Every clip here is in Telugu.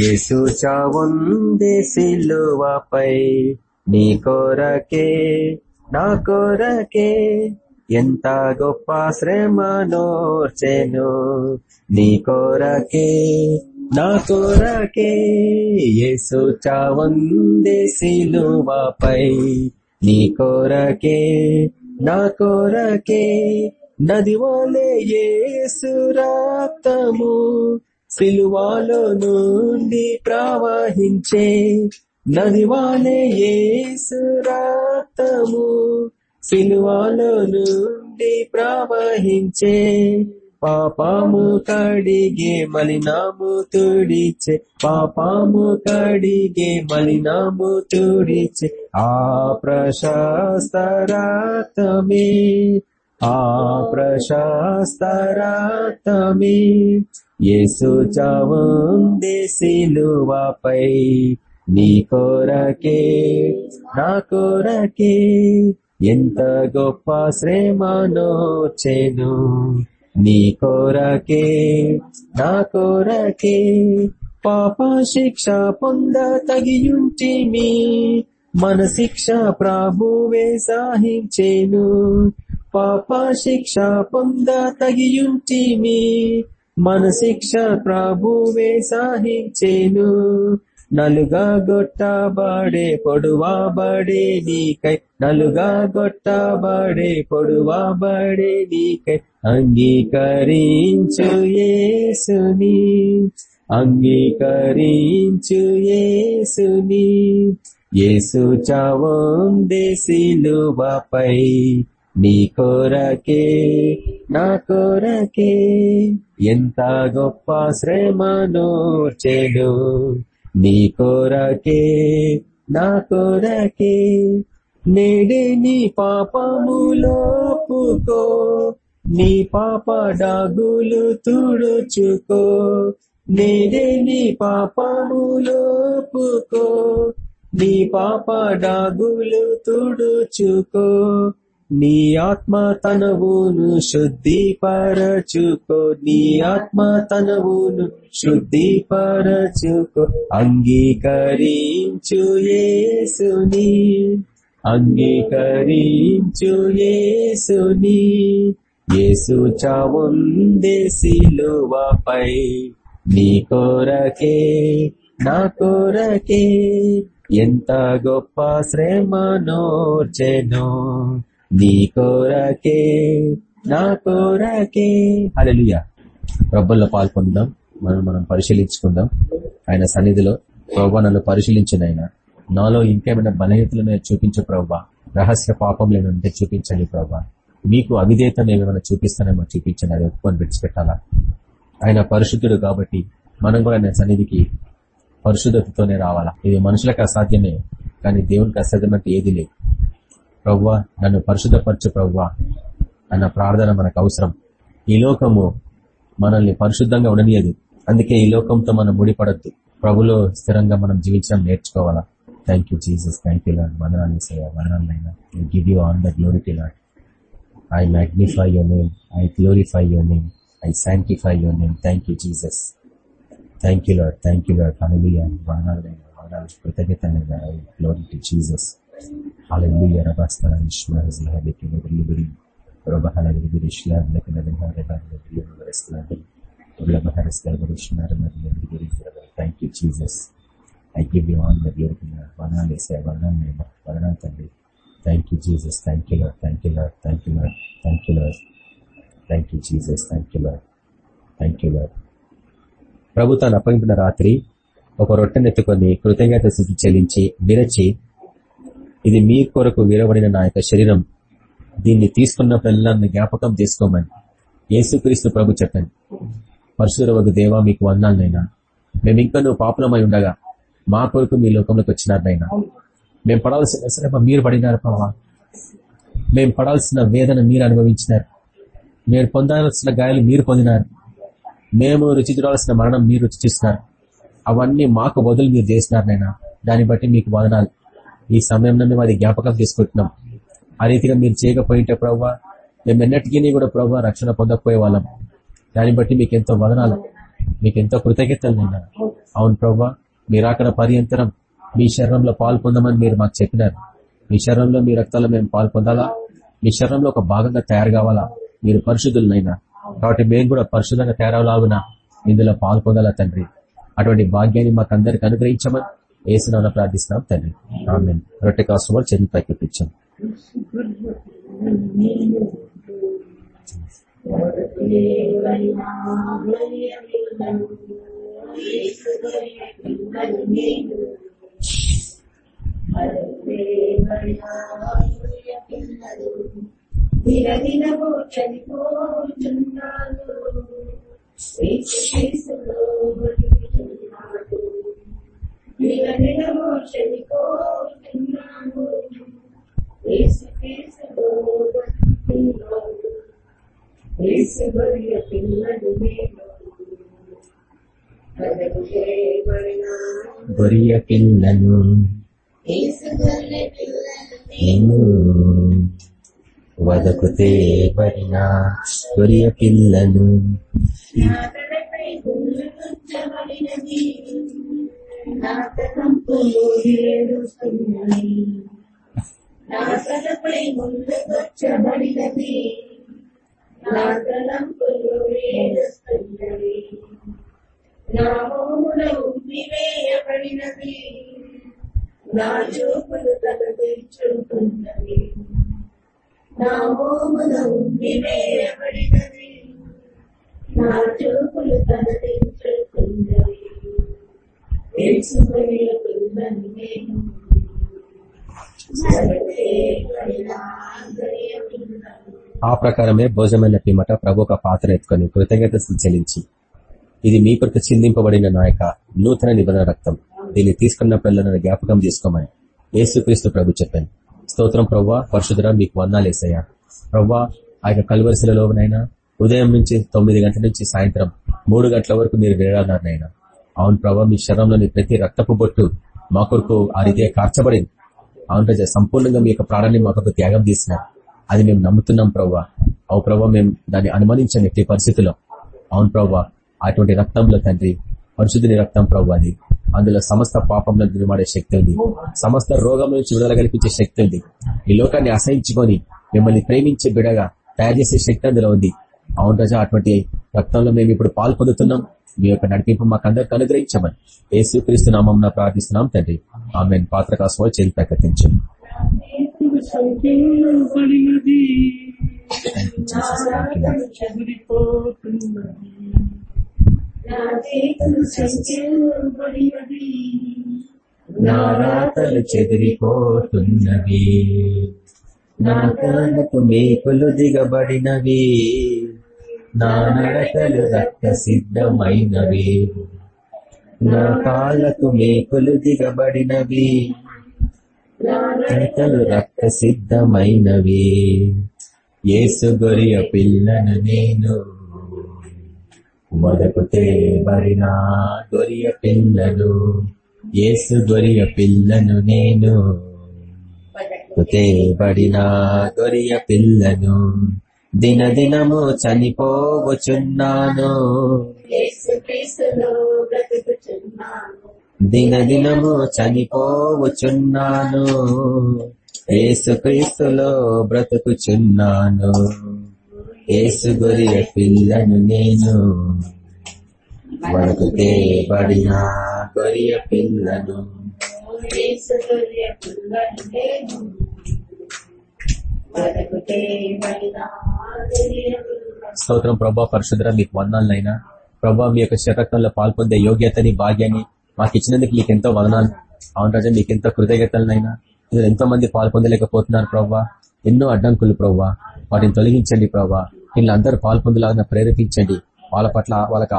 యేసు చావుంది సిలువపై నీ కొరకే నా కొరకే. ఎంత గొప్ప శ్రమ నోర్చెను నీ కొరకే నా కొరకే. యేసు చావుంది సిలువపై నీ కొరకే నా కొరకే. నది వలె యేసు రక్తము సిలువాలో నుండి ప్రవహించే నది వలె రక్తము. సిలువాలో నుండి ప్రవహించే పాపము కడిగే మలినాము తుడిచే. పాపము కడిగే మలినాము తుడిచే. ఆ ప్రశస్త రక్తమే ఆ ప్రశస్త రక్తమే యేసు చావుంది సిలువపై నీ కొరకే నా కొరకే ఎంత గొప్ప శ్రమనోచెను నీ కొరకే నా కొరకే పాప శిక్ష పొంద తగియుంటిమి మన శిక్ష ప్రభువే సాహించేను. పాప శిక్ష పొంద తగియుంటిమి. మన శిక్ష ప్రభువే సాహించేను నలుగా గొట్టబడే పొడువాబడే నీకై. నలుగా గొట్టబడే పొడువాబడే నీకై. అంగీకరించు ఏసుని అంగీకరించు ఏసుని ఏసు చావుంది సిలువపై నీ కోరకే నా కోరకే. ఎంత గొప్ప చెడు. నీ కోరకే నా కోరకే. నేడే నీ పాపములోపుకో నీ పాప డాగులు తుడుచుకో. నేడే నీ పాపములోపుకో నీ పాప డాగులు తుడుచుకో. నీ ఆత్మ తనవును శుద్ధిపరచుకో. నీ ఆత్మ తనవును శుద్ధిపరచుకో. అంగీకరించు యేసుని. అంగీకరించు యేసుని. యేసు చావుందే సిలువపై నీ కొరకే నా కొరకే. ఎంత గొప్ప శ్రమనోర్చెను నీ కోరకే నా కోరకే. హల్లెలూయా. ప్రభుల్లో పాల్పొందాం. మనం మనం పరిశీలించుకుందాం. ఆయన సన్నిధిలో ప్రభా నన్ను పరిశీలించిన ఆయన. నాలో ఇంకేమైనా బలహీతలను చూపించే ప్రభా. రహస్య పాపం లేనంటే చూపించండి ప్రభా. మీకు అవిధేయతను ఏమైనా చూపిస్తానేమో చూపించండి. అది ఒప్పుకొని విడిచిపెట్టాలా? ఆయన పరిశుద్ధుడు కాబట్టి మనం కూడా ఆయన సన్నిధికి పరిశుద్ధతతోనే రావాలా? ఇది మనుషులకు అసాధ్యమే కానీ దేవునికి అసాధ్యమంటే ఏది లేదు. ప్రవ్వా నన్ను పరిశుద్ధపరచు ప్రవ్వా. అన్న ప్రార్థన మనకు అవసరం. ఈ లోకము మనల్ని పరిశుద్ధంగా ఉండనియదు. అందుకే ఈ లోకంతో మనం ముడిపడద్దు. ప్రభులో స్థిరంగా మనం జీవించడం నేర్చుకోవాలా? Thank you Jesus thank you Lord వదనాలు సేవ వదనాలైనా give you on the glory Lord I magnify your name I glorify your name I sanctify your name thank you Jesus thank you Lord thank you Lord hallelujah వదనాలైనా వదనాలు కృతజ్ఞత glory Jesus Hallelujah. Rabastana Ishma Hazla Leke Libri. Rabahala Libri Shlan Leke Nadaha Rehan Libri Rasladi. Rabaha Rasla Barishna Ramadi Libri. Thank you, Jesus. I give you all the glory. Vanale Se Vanale Vanan Tandi. Thank you, Jesus. Thank you, Lord. Thank you, Lord. Thank you, Lord. Thank you, Lord. Thank you, Jesus. Thank you, Lord. Thank you, Lord. ప్రభు తాను అప్పగించిన రాత్రి ఒక రొట్టెనెత్తుకొని కృతజ్ఞత స్థితి చెల్లించి విరచి ఇది మీ కొరకు విరవడిన నా యొక్క శరీరం. దీన్ని తీసుకున్నప్పుడల్లా జ్ఞాపకం చేసుకోమని యేసుక్రీస్తు ప్రభు చెప్పండి. పరశురవకు దేవా మీకు వందాలనైనా. మేము ఇంకా నువ్వు పాపులమై ఉండగా మా కొరకు మీ లోకంలోకి వచ్చినారనైనా. మేము పడాల్సిన శ్రమ మీరు పడినారు ప్రభా. మేము పడాల్సిన వేదన మీరు అనుభవించినారు. మీరు పొందాల్సిన గాయాలు మీరు పొందినారు. మేము రుచి చూడాల్సిన మరణం మీరు రుచి చూస్తున్నారు. అవన్నీ మాకు బదులు మీరు చేసినారనైనా దాన్ని బట్టి మీకు వదనాలు. ఈ సమయంలో మేము అది జ్ఞాపకం తీసుకుంటున్నాం ఆ రీతిగా మీరు చేయకపోయింటే ప్రవ్వా మేము ఎన్నటికీ కూడా ప్రభావ రక్షణ పొందకపోయే వాళ్ళం. దాన్ని బట్టి మీకు ఎంతో వదనాలు మీకు ఎంతో కృతజ్ఞతలు నిన్నారు అవును ప్రవ్వా మీరు అక్కడ పర్యంతరం మీ శరీరంలో పాలు పొందమని మీరు మాకు చెప్పినారు. మీ శరీరంలో మీ రక్తంలో మేము పాలు పొందాలా? మీ శరీరంలో ఒక భాగంగా తయారు కావాలా? మీరు పరిశుద్ధులనైనా కాబట్టి మేము కూడా పరిశుద్ధంగా తయారవలాగున ఇందులో పాల్పొందాలా తండ్రి? అటువంటి భాగ్యాన్ని మాకు అందరికి అనుగ్రహించమని ఏసునాన్న ప్రార్థిస్తున్నాం తండ్రి. ఆమె రొట్టె కాస్టమర్ చెల్లి పైకి చనిపోతున్నాను దినదినము చనిపోతున్నాను యేసుక్రీస్తులో బతుకుతున్నాను యేసు బలియ పిల్లలు నేను బతుకు చేయబడిన గొరియ పిల్లను యేసు బలియ పిల్లలు. నేను వదకు తేబడిన గొరియ పిల్లను నా తలపై గుళ్ళు నా తలంపులు ఏడుస్తున్నవి నా మోముల ఉమ్మివేయబడినది నా చూపులు తలదించుకున్నవి నా ఉమ్మివేయబడినది నా చూపులు ఆ ప్రకారమే భోజమైన పిమ్మట ప్రభు ఒక పాత్ర ఎత్తుకొని కృతజ్ఞత చెల్లించి ఇది మీ కొరకు చిందింపబడిన నా యొక్క నూతన నిబంధన రక్తం. దీన్ని తీసుకున్న పిల్లలను జ్ఞాపకం చేసుకోమని యేసుక్రీస్తు ప్రభు చెప్పాను. స్తోత్రం ప్రవ్వా పరశుధర మీకు వందాలేసయ్యా ప్రవ్వా ఆ యొక్క కలువరిశిలలోనైనా ఉదయం నుంచి తొమ్మిది గంటల నుంచి సాయంత్రం మూడు గంటల వరకు మీరు వేరాడారనైనా అవును ప్రభా మీ శరంలోని ప్రతి రక్తపు బొట్టు మా కొరకు ఆ రీతిగా కార్చబడింది. అవును రజ సంపూర్ణంగా మీ యొక్క ప్రాణాన్ని మా కొరకు త్యాగం చేసినారు అది మేము నమ్ముతున్నాం ప్రవ్వా అవు ప్రభావ మేము దాన్ని అనుమానించాం ఎట్టి పరిస్థితిలో. అవును ప్రవ్వా అటువంటి రక్తంలో తండ్రి పరిశుద్ధుని రక్తం ప్రభు అది. అందులో సమస్త పాపంలో దినమాడే శక్తి ఉంది. సమస్త రోగం నుంచి విడుదల కల్పించే శక్తి ఉంది. ఈ లోకాన్ని అసహించుకొని మిమ్మల్ని ప్రేమించే బిడగా తయారు చేసే శక్తి అందులో ఉంది. అవును రజా అటువంటి రక్తంలో మేము ఇప్పుడు పాల్పొందుతున్నాం మీ యొక్క నడిపింపు మాకు అందరికి అనుగ్రహించమని. యేసుక్రీస్తు నామం ప్రార్థిస్తున్నాం తండ్రి. ఆమె పాత్ర కాసుకో చేతి ప్రకటించండి. నా రాతలు చెదిరిపోతున్నవి. నా కాలకు మేకులు దిగబడినవి. నా నడకలు రక్త సిద్ధమైనవి నా కాళ్ళకు మేకులు దిగబడినవి. నడకలు రక్త సిద్ధమైనవి ఏసు గొరియ పిల్లను నేను. మొదకు తేబడిన గొరియ పిల్లను ఏసు గొరియ పిల్లను నేను. తేబడిన గొరియ పిల్లను. దినదినము చనిపోవచున్నాను దినదినము చనిపోవచున్నాను యేసుక్రీస్తులో బ్రతుకుచున్నాను. యేసు గొరియ పిల్లను నేను వరకు తేబడిన గొరియ పిల్లను. స్తోత్రం ప్రభా పరిశుద్ర మీకు వందాలనైనా ప్రభా మీ యొక్క శరత్నంలో పాల్పొందే యోగ్యతని భాగ్యాన్ని మాకు ఇచ్చినందుకు మీకు ఎంతో వదనాలు. అవును రాజా మీకు ఎంతో కృతజ్ఞతలనైనా. మీరు ఎంతో మంది పాల్పొందలేకపోతున్నారు ప్రవ్వా ఎన్నో అడ్డంకులు ప్రవ్వా వాటిని తొలగించండి ప్రవ్వా వీళ్ళందరూ పాల్పొందలాగా ప్రేరేపించండి. వాళ్ళ పట్ల వాళ్ళకి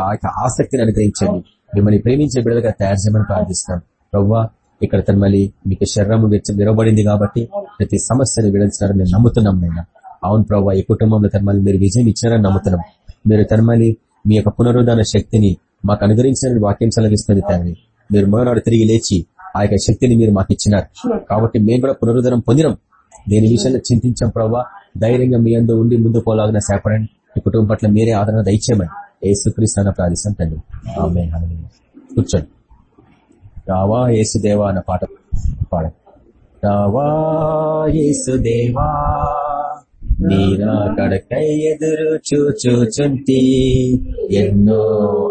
ఆసక్తిని అనుగ్రహించండి. మిమ్మల్ని ప్రేమించే బిడ్డలుగా తయారు చేయమని ప్రార్థిస్తున్నాం. ప్రవ్వా ఇక్కడ తన మళ్ళీ మీకు శరీరం విరవబడింది కాబట్టి ప్రతి సమస్యను విడల్చినారని మేము నమ్ముతున్నాం నైనా అవును ప్రభావ ఈ కుటుంబంలో తనమల్లి మీరు విజయం ఇచ్చినారని నమ్ముతున్నాం. మీరు తనమల్లి మీ యొక్క పునరుద్ధాన శక్తిని మాకు అనుగ్రహించిన వాక్యం సెలవిస్తుంది తండ్రి. మీరు మరోనాడు తిరిగి లేచి ఆ యొక్క శక్తిని మీరు మాకు ఇచ్చినారు. కాబట్టి మేము కూడా పునరుద్ధరణ పొందినం. దేని విషయంలో చింతించాం ప్రభావ ధైర్యంగా మీ అందరూ ఉండి ముందు పోలాగిన సేపడండి. ఈ కుటుంబం పట్ల మీరే ఆదరణ దయచేయమని ఏసుక్రీస్తు ప్రార్థిస్తాం తండ్రి. ఆమేన్. కూర్చోండి. రావా ఏసుదేవా అన్న పాట పాడండి. రావా యేసుదేవా నీరా కడకై ఎదురు చూచుచుంటి ఎన్నో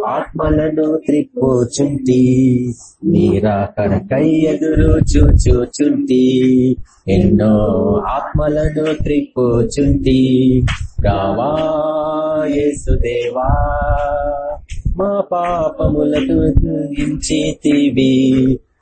ఆత్మలను త్రిప్పుచుంటి నీరా కడకై ఎదురు చూచుచుంటి ఎన్నో ఆత్మలను త్రిప్పుచుంటి రావా యేసుదేవా మా పాపములను ఇంచితివి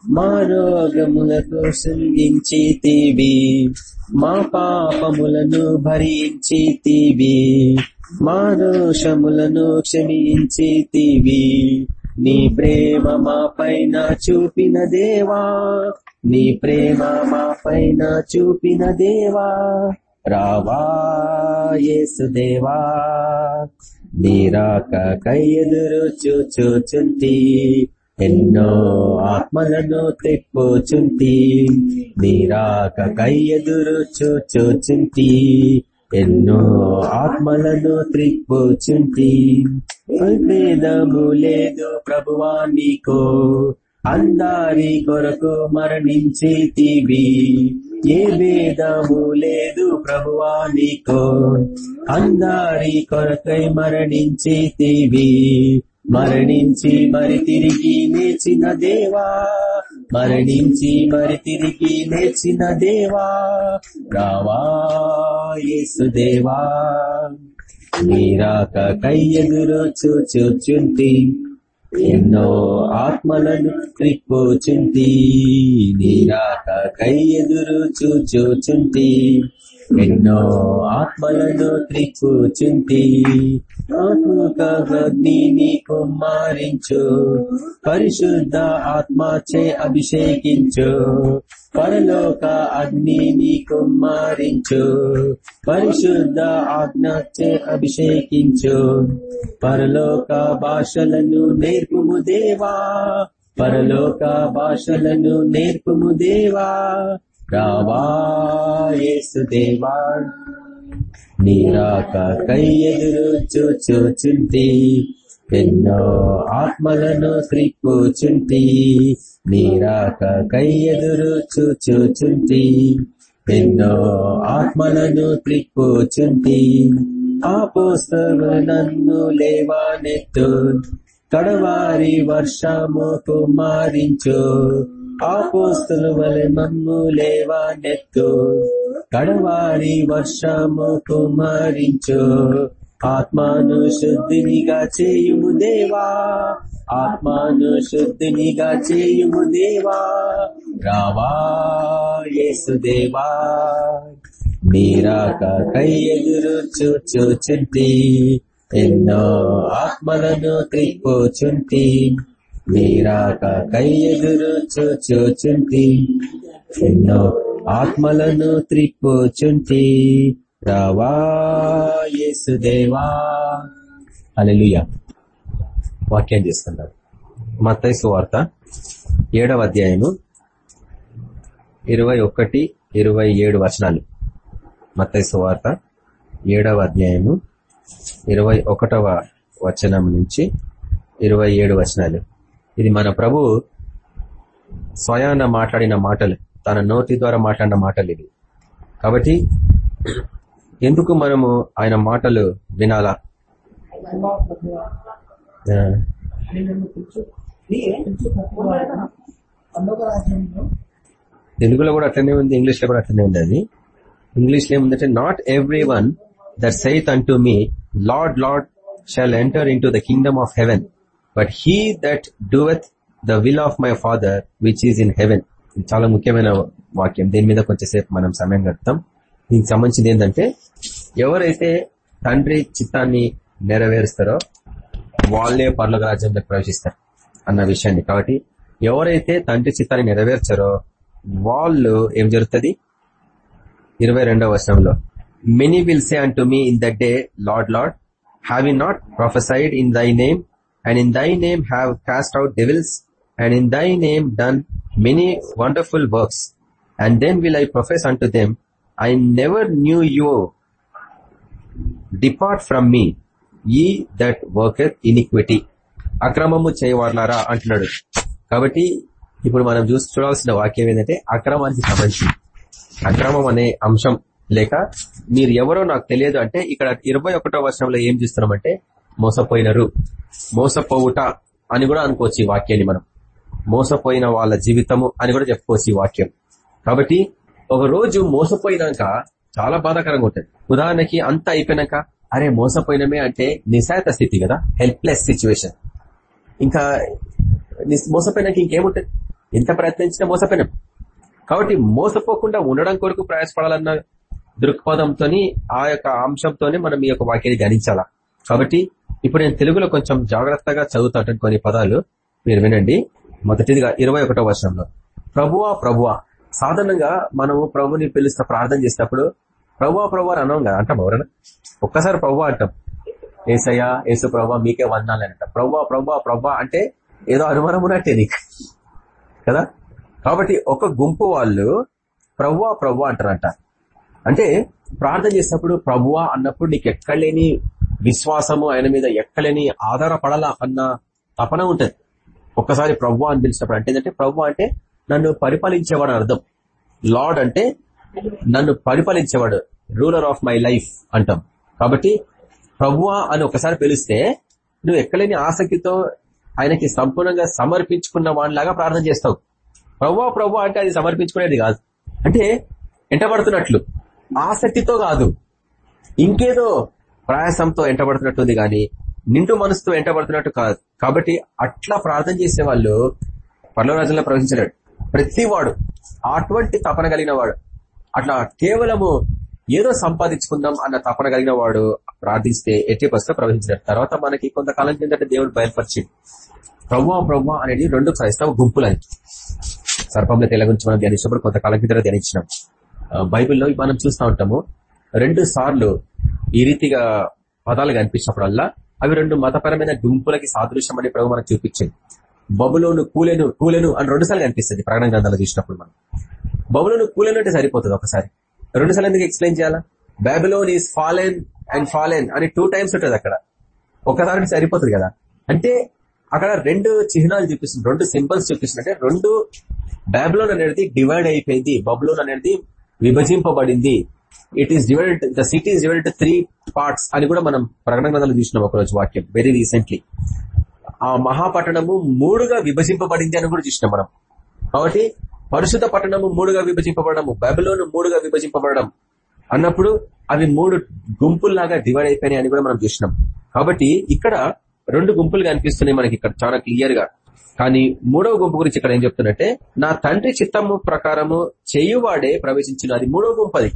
మా రోగములకు శృంగించితివి మా పాపములను భరించితివి. మా దోషములను క్షమించితివి. నీ ప్రేమ మా పైన చూపిన దేవా. నీ ప్రేమ మా పైన చూపిన దేవా. రావా యేసుదేవా నీరాక కై ఎదురు చూచుచుంటి. ఎన్నో ఆత్మలను తెప్పుచుంటి నీరాక కై ఎదురు చూచుచుంటి ఎన్నో ఆత్మలను త్రిప్పుచుంటి భేదము లేదు ప్రభువా నీకో అందరి కొరకు మరణించితివి ఏ భేదము లేదు ప్రభువా నీకో అందరి కొరకై మరణించితివి మరణించి మరి తిరిగి లేచిన దేవా మరణించి మరి తిరిగి లేచిన దేవా రావా యేసుదేవా నీరాక కై చూచుచుంటి ఎన్నో ఆత్మలను త్రిప్పుచుంటి నీరాక కై ఎదురు చూచుచుంటి ఎన్నో ఆత్మలను త్రిప్పుచుంటి ఆత్మకగ్ని కుమారించు పరిశుద్ధ ఆత్మచే అభిషేకించు. పరలోక అగ్నిని కుమారించు పరిశుద్ధ ఆజ్ఞచే అభిషేకించు. పరలోక భాషలను నేర్పుము దేవా. పరలోక భాషలను నేర్పుము దేవా. రావా యేసుదేవా నీరాక కై ఎదురు చూచుచుంటి ఎన్నో ఆత్మలను త్రిప్పుచుంటి నీరాక కై ఎదురు చూచుచుంటి ఎన్నో ఆత్మలను త్రిప్పుచుంటి ఆ పోస్తవు నన్ను లేవానెత్తు కడవారి వర్షము కుమారించు ఆపోస్తులు వలె మమ్ము లేవానెత్తు. కడవారి వర్షము కుమరించు ఆత్మాను శుద్ధినిగా చేయుము దేవా. ఆత్మాను శుద్ధినిగా చేయుము దేవా. రావా యేసుదేవా మీరాక కై ఎదురు చూచుచుంటి. ఎన్నో ఆత్మలను త్రిప్పుచుంటి నీరాక కై ఎదురు చూచుచుంటి ఎన్నో ఆత్మలను త్రిప్పుచుంటి. రావా అలెలుయ వాక్యం చేస్తున్నారు. మత్తైసు వార్త ఏడవ అధ్యాయము ఇరవై ఒకటి ఇరవై ఏడు వచనాలు. మత్తైసు వార్త ఏడవ అధ్యాయము ఇరవై ఒకటవ వచనం నుంచి ఇరవై ఏడు వచనాలు. ఇది మన ప్రభు స్వయాన మాట్లాడిన మాటలు. తన నోటి ద్వారా మాట్లాడిన మాటలు ఇది కాబట్టి ఎందుకు మనము ఆయన మాటలు వినాలా? తెలుగులో కూడా అట్లనే ఉంది ఇంగ్లీష్లో కూడా అట్లనే ఉంది అది. ఇంగ్లీష్లో ఏముందంటే not every one that saith unto me Lord Lord shall enter in the kingdom of heaven but he that doeth the will of my father which is in heaven ఇది చాలా ముఖ్యమైన వాక్యం. దీని మీద కొంచెంసేపు మనం సమయం గడుపుతాం. దీనికి సంబంధించింది ఏంటంటే ఎవరైతే తండ్రి చిత్తాన్ని నెరవేరుస్తారో వాళ్ళే పర్లోక రాజ్యంలోకి ప్రవేశిస్తారు అన్న విషయాన్ని. కాబట్టి ఎవరైతే తండ్రి చిత్తాన్ని నెరవేర్చారో వాళ్ళు ఏం జరుగుతుంది? ఇరవై రెండవ వర్షంలో many will say unto me in the day Lord Lord have you not prophesied in thy name and in thy name have cast out devils and in thy name done many wonderful works and then will I profess unto them I never knew you depart from me ye that worker iniquity అక్రమము చేయవారులారా అంటున్నాడు కాబట్టి ఇప్పుడు మనం చూసి చూడాల్సిన వాక్యం ఏంటంటే అక్రమానికి సంబంధించి. అక్రమం అనే అంశం లేక మీరు ఎవరో నాకు తెలియదు అంటే ఇక్కడ ఇరవై ఒకటో వర్షంలో ఏం చూస్తున్నామంటే మోసపోయినారు మోసపోవుట అని కూడా అనుకోవచ్చు ఈ వాక్యాన్ని మనం. మోసపోయిన వాళ్ళ జీవితము అని కూడా చెప్పుకోవచ్చు ఈ వాక్యం. కాబట్టి ఒక రోజు మోసపోయినాక చాలా బాధాకరంగా ఉంటుంది. ఉదాహరణకి అంత అయిపోయినాక అరే మోసపోయినమే అంటే నిశాయత స్థితి కదా హెల్ప్లెస్ సిచ్యువేషన్ ఇంకా మోసపోయినాక ఇంకేముంటుంది? ఎంత ప్రయత్నించినా మోసపోయినాం. కాబట్టి మోసపోకుండా ఉండడం కొరకు ప్రయాసపడాలన్న దృక్పథంతో ఆ యొక్క అంశంతోనే మనం ఈ యొక్క వాక్యాన్ని ధ్యానించాలా. కాబట్టి ఇప్పుడు నేను తెలుగులో కొంచెం జాగ్రత్తగా చదువుతాట కొన్ని పదాలు. మీరు వినండి. మొదటిదిగా ఇరవై ఒకటో వర్షంలో ప్రభువా ప్రభువా. సాధారణంగా మనము ప్రభుని పిలుస్తా ప్రార్థన చేసినప్పుడు ప్రభువా ప్రభు అని అన్నాం కదా అంటాం ఎవరన్నా? ఒక్కసారి ప్రభువా అంటాం. ఏసయ్యా ఏసు ప్రభా మీకే వందాలని అంట. ప్రభువా ప్రభా ప్రభా అంటే ఏదో అనుమానం ఉన్నట్టే నీకు. కదా? కాబట్టి ఒక గుంపు వాళ్ళు ప్రభువా ప్రవ్వా అంటారంట. అంటే ప్రార్థన చేసినప్పుడు ప్రభువా అన్నప్పుడు నీకు ఎక్కలేని విశ్వాసము ఆయన మీద ఎక్కలేని ఆధారపడాలా అన్న తపన ఉంటుంది. ఒక్కసారి ప్రవ్వ అని పిలిచినప్పుడు అంటే ఏంటంటే ప్రవ్వ అంటే నన్ను పరిపాలించేవాడు అర్థం. లార్డ్ అంటే నన్ను పరిపాలించేవాడు రూలర్ ఆఫ్ మై లైఫ్ అంటాం. కాబట్టి ప్రవ్వ అని ఒకసారి పిలిస్తే నువ్వు ఎక్కలేని ఆసక్తితో ఆయనకి సంపూర్ణంగా సమర్పించుకున్న వాడిలాగా ప్రార్థన చేస్తావు. ప్రవ్వా ప్రవ్వా అంటే అది సమర్పించుకునేది కాదు. అంటే ఎంటబడుతున్నట్లు. ఆసక్తితో కాదు. ఇంకేదో ప్రయాసంతో ఎంటబడుతున్నట్టుంది కానీ నిండు మనసుతో ఎంటబడుతున్నట్టు కాదు కాబట్టి అట్లా ప్రార్థన చేసే వాళ్ళు పర్లవరాజంలో ప్రవేశించలేడు ప్రతివాడు అటువంటి తపన కలిగిన వాడు అట్లా కేవలము ఏదో సంపాదించుకుందాం అన్న తపన కలిగిన వాడు ప్రార్థిస్తే ఎట్టి బస్తో ప్రవహించాడు తర్వాత మనకి కొంతకాలం కిందట దేవుడు బయలుపరిచింది ప్రవ్వా ప్రవ్వా అనేది రెండు క్రైస్తవ గుంపులని సర్పంలో తెల గురించి మనం ధ్యానించినప్పుడు కొంతకాలం కింద ధ్యానించినాం. బైబిల్లో మనం చూస్తూ ఉంటాము రెండు సార్లు ఈ రీతిగా పదాలు కనిపించినప్పుడల్లా అవి రెండు మతపరమైన గుంపులకి సాదృశ్యం అని ప్రభు మనకు చూపించింది. బబులోను కూలెను కూలెను అని రెండుసార్లు కనిపిస్తుంది ప్రకటన గ్రంథాలు చూసినప్పుడు మనం. బబులోను కూలెను అంటే సరిపోతుంది ఒకసారి. రెండు సార్లు ఎందుకు ఎక్స్ప్లెయిన్ చేయాలా? Babylon is fallen and fallen అని టూ టైమ్స్ ఉంటుంది అక్కడ. ఒకసారి సరిపోతుంది కదా. అంటే అక్కడ రెండు చిహ్నాలు చూపిస్తుంది రెండు సింబల్స్ చూపిస్తుంది. అంటే రెండు బాబులోన్ అనేది డివైడ్ అయిపోయింది బబులోన్ అనేది విభజింపబడింది. It is divided the city is divided three parts అని కూడా మనం ప్రకటన గ్రంథాలు చూసినాం ఒకరోజు వాక్యం వెరీ రీసెంట్లీ ఆ మహాపట్టణము మూడుగా విభజింపబడింది అని కూడా చూసినాం మనం. కాబట్టి పరిశుద్ధ పట్టణము మూడుగా విభజింపబడము బైబిలోను మూడుగా విభజింపబడడం అన్నప్పుడు అవి మూడు గుంపుల్లాగా డివైడ్ అయిపోయినాయి అని కూడా మనం చూసినాం. కాబట్టి ఇక్కడ రెండు గుంపులు కనిపిస్తున్నాయి మనకి ఇక్కడ చాలా క్లియర్గా. కానీ మూడవ గుంపు గురించి ఇక్కడ ఏం చెప్తున్నట్టే నా తండ్రి చిత్తము ప్రకారము చేయువాడే ప్రవేశించిన అది మూడవ గుంపు అది.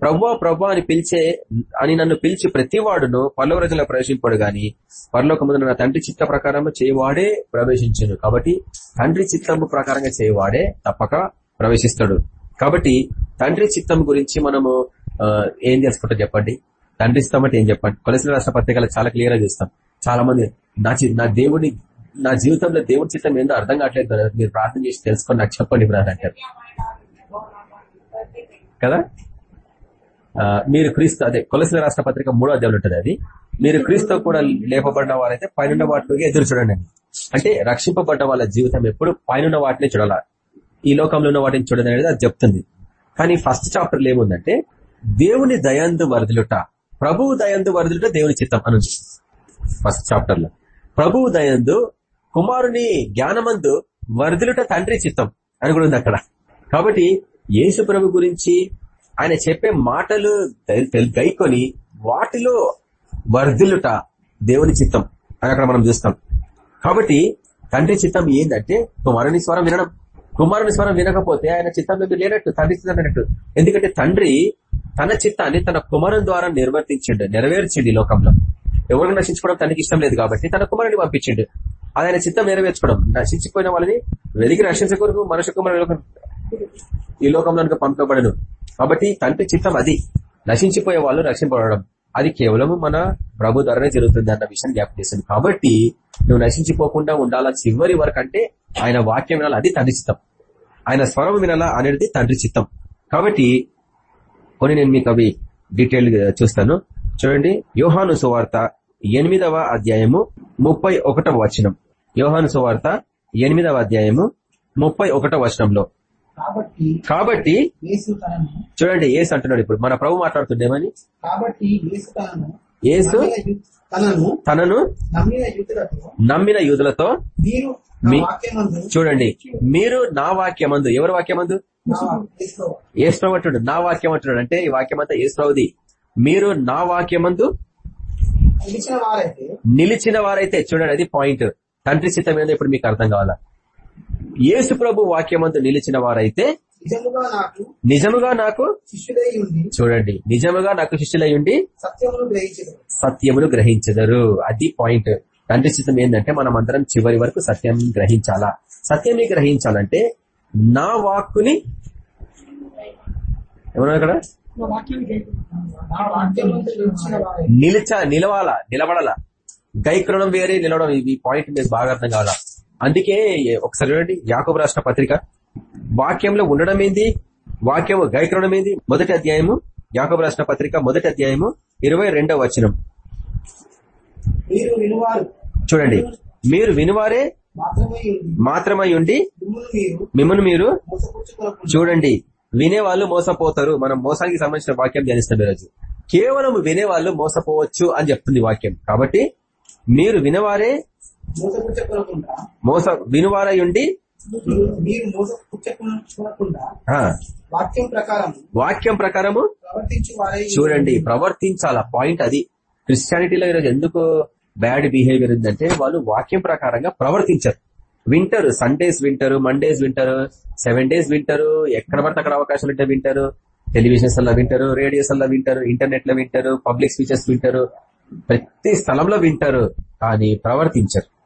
ప్రవ్వా ప్రవ్వా అని పిలిచే అని నన్ను పిలిచి ప్రతివాడును పల్లవ రోజుల్లో ప్రవేశింపడు గాని పరలోక ముందు నా తండ్రి చిత్త ప్రకారము చేయవాడే ప్రవేశించను. కాబట్టి తండ్రి చిత్తము ప్రకారంగా చేయవాడే తప్పక ప్రవేశిస్తాడు. కాబట్టి తండ్రి చిత్తం గురించి మనము ఏం తెలుసుకుంటాం చెప్పండి? తండ్రి ఇస్తాం అంటే ఏం చెప్పండి? కొలసిన రాష్ట్ర పత్రికలు చాలా క్లియర్గా చూస్తాం. చాలా మంది నా చి- నా దేవుడి నా జీవితంలో దేవుడి చిత్తం ఏందో అర్థం కావట్లేదు మీరు ప్రార్థన చేసి తెలుసుకొని నాకు చెప్పండి బ్రదర్ అంటారు కదా? మీరు క్రీస్తు అదే కొలసిన రాష్ట్ర పత్రిక మూడో అధ్యాయులు ఉంటుంది అది. మీరు క్రీస్తు కూడా లేపబడిన వారైతే పైన వాటికి ఎదురు చూడండి. అంటే రక్షింపబడ్డ వాళ్ళ జీవితం ఎప్పుడు పైన వాటిని చూడాల? ఈ లోకంలో ఉన్న వాటిని చూడడం అనేది అది చెప్తుంది. కానీ ఫస్ట్ చాప్టర్ ఏముందంటే దేవుని దయందు వరదలుట ప్రభువు దయందు వరదలుట దేవుని చిత్తం అని ఫస్ట్ చాప్టర్లో ప్రభువు దయందు కుమారుని జ్ఞానమందు వరదలుట తండ్రి చిత్తం అని కూడా ఉంది అక్కడ. కాబట్టి యేసు ప్రభు గురించి ఆయన చెప్పే మాటలు గైకొని వాటిలో వర్ధిల్లుట దేవుని చిత్తం. అని అక్కడ మనం చూస్తాం. కాబట్టి తండ్రి చిత్తం ఏంటంటే కుమారుని స్వరం వినడం. కుమారుని స్వరం వినకపోతే ఆయన చిత్తంలో లేనట్టు? తండ్రి చిత్తం లేనట్టు. ఎందుకంటే తండ్రి తన చిత్తాన్ని తన కుమారుని ద్వారా నిర్వర్తించిండు నెరవేర్చిండు ఈ లోకంలో. ఎవరు నశించుకోవడం తనకి ఇష్టం లేదు కాబట్టి తన కుమారుని పంపించిండు. అది ఆయన చిత్తం నెరవేర్చుకోవడం. నశించిపోయిన వాళ్ళని వెలిగి రక్షించకూడదు మనుషు కుమారుని ఈ లోకంలో పంపబడను. కాబట్టి తండ్రి చిత్తం అది. నశించిపోయే వాళ్ళు రక్షింపబడడం. అది కేవలం మన ప్రభు ద్వారానే జరుగుతుంది అన్న విషయం జ్ఞాపకం చేస్తుంది కాబట్టి నువ్వు నశించిపోకుండా ఉండాలా చివరి వరకు అంటే ఆయన వాక్యం వినాలా? అది తండ్రి చిత్తం. ఆయన స్వరం వినాలా అనేది తండ్రి చిత్తం. కాబట్టి కొన్ని నేను మీకు అవి డీటెయిల్ చూస్తాను. చూడండి. యోహాను సువార్త ఎనిమిదవ అధ్యాయము ముప్పై ఒకటవ వచనం. యోహాను సువార్త ఎనిమిదవ అధ్యాయము ముప్పై వచనంలో. కాబట్టి చూడండి ఏసు అంటున్నాడు ఇప్పుడు. మన ప్రభు మాట్లాడుతుండేమని కాబట్టి యేసు తనను తనను నమ్మిన యూదులతో చూడండి మీరు నా వాక్యమందు ఎవరి వాక్యమందు? ఏసు అంటున్నాడు. నా వాక్యం అంటున్నాడు. అంటే ఈ వాక్యం అంతా ఏసుది మీరు నా వాక్యమందు నిలిచిన వారైతే నిలిచిన వారైతే చూడండి అది పాయింట్. తండ్రి చిత్తం ఏందో ఇప్పుడు మీకు అర్థం కావాలా? యేసు ప్రభు వాక్యమందు నిలిచిన వారైతే నిజముగా నాకు చూడండి నిజముగా నాకు శిష్యులై ఉండి సత్యమును గ్రహించదు సత్యమును గ్రహించదరు. అది పాయింట్ తండ్రి చిత్తం ఏంటంటే మనం అందరం చివరి వరకు సత్యం గ్రహించాలా? సత్యాన్ని గ్రహించాలంటే నా వాక్కుని ఏమన్నా ఇక్కడ? నిలిచ నిలవాలా నిలబడాలా? గైక్రణం వేరే నిలవడం ఈ పాయింట్ మీకు బాగా అర్థం కావాలా? అందుకే ఒకసారి చూడండి యాకబు రాష్ట్ర పత్రిక. వాక్యంలో ఉండడం ఏంది? వాక్యము గైక్రణం ఏంది? మొదటి అధ్యాయము యాకబు రాష్ట్ర పత్రిక మొదటి అధ్యాయము ఇరవై రెండవ వచనం. చూడండి. మీరు వినువారే మాత్రమే ఉండి మిమ్మల్ని మీరు చూడండి. వినేవాళ్ళు మోసపోతారు. మనం మోసానికి సంబంధించిన వాక్యం ధ్యానిస్తాం ఈరోజు. కేవలం వినేవాళ్ళు మోసపోవచ్చు అని చెప్తుంది వాక్యం. కాబట్టి మీరు వినవారే మోస వినువారై ఉండి మీరు మోసపుచ్చకుండా వాక్యం ప్రకారం వాక్యం ప్రకారము చూడండి ప్రవర్తించాల? పాయింట్ అది. క్రిస్టియానిటీలో ఈరోజు ఎందుకు బ్యాడ్ బిహేవియర్ ఉందంటే వాళ్ళు వాక్యం ప్రకారంగా ప్రవర్తించరు. వింటారు. సండేస్ వింటారు మండేస్ వింటారు సెవెన్ డేస్ వింటారు ఎక్కడ పడితే అక్కడ అవకాశాలు ఉంటే వింటారు. టెలివిజన్స్లో వింటారు రేడియోస్లో వింటారు ఇంటర్నెట్లో వింటారు పబ్లిక్ స్పీచెస్ వింటారు. ప్రతి స్థలంలో వింటారు కానీ ప్రవర్తించరు.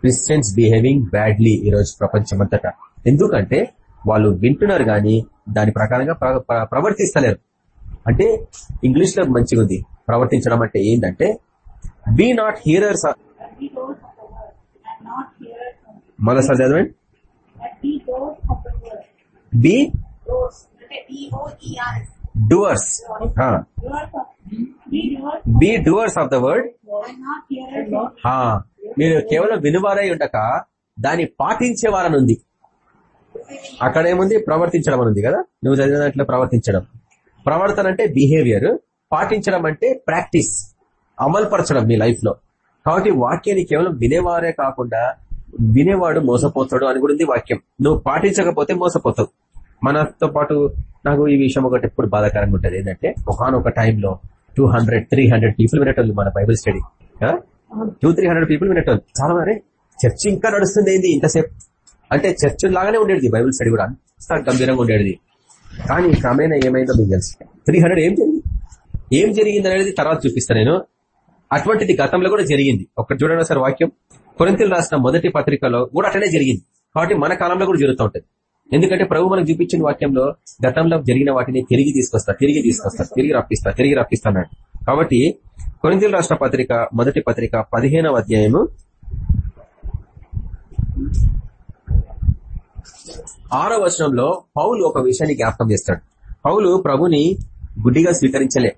క్రిస్టియన్స్ బిహేవింగ్ బ్యాడ్లీ ఈ రోజు ప్రపంచమంతటా ఎందుకంటే వాళ్ళు వింటున్నారు గాని దాని ప్రకారంగా ప్ర- ప్ర- ప్రవర్తిస్తలేరు అంటే ఇంగ్లీష్లో మంచిగా ఉంది ప్రవర్తించడం అంటే ఏంటంటే బీ నాట్ only. మరోసారి చదవండి. Be. Doers Doers be doers of the word మీరు కేవలం వినువారై ఉండక దాన్ని పాటించేవారని ఉంది. అక్కడ ఏముంది ప్రవర్తించడం అని ఉంది కదా? నువ్వు చదివిన దాంట్లో ప్రవర్తించడం. ప్రవర్తన అంటే బిహేవియర్ పాటించడం అంటే ప్రాక్టీస్ అమలుపరచడం మీ లైఫ్లో. కాబట్టి వాక్యాన్ని కేవలం వినేవారే కాకుండా వినేవాడు మోసపోతాడు అని కూడా ఉంది వాక్యం. నువ్వు పాటించకపోతే మోసపోతావు. మనతో పాటు నాకు ఈ విషయం ఒకటి ఎప్పుడు బాధాకరంగా ఉంటుంది. ఏంటంటే ఒకనొక టైంలో two hundred three hundred people వినేటోళ్ళు మన Bible study two three hundred people వినేటోళ్ళు. చాలా మరి చర్చ్ ఇంకా నడుస్తుంది ఏంది ఇంతసేపు? అంటే చర్చ్ లాగానే ఉండేది బైబిల్ స్టడీ కూడా. అంత గంభీరంగా ఉండేది. కానీ క్రమేణా ఏమైందో మీకు తెలుసు. త్రీ హండ్రెడ్ ఏం జరిగింది? ఏం జరిగింది అనేది తర్వాత చూపిస్తాను నేను. అటువంటిది గతంలో కూడా జరిగింది. ఒకటి చూడండి సార్ వాక్యం. కొరింతలు రాసిన మొదటి పత్రికలో కూడా అట్లనే జరిగింది. కాబట్టి మన కాలంలో కూడా జరుగుతూ ఉంటుంది. ఎందుకంటే ప్రభు మనకు చూపించిన వాక్యంలో గతంలో జరిగిన వాటిని తిరిగి తీసుకొస్తా తిరిగి తీసుకొస్తా తిరిగి రప్పిస్తా తిరిగి రప్పిస్తాడు కాబట్టి కొరింతలు రాష్ట్ర పత్రిక మొదటి పత్రిక పదిహేనవ అధ్యాయము. ఆరో వచనంలో పౌలు ఒక విషయాన్ని జ్ఞాపకం చేస్తాడు. పౌలు ప్రభుని గుడ్డిగా స్వీకరించలే.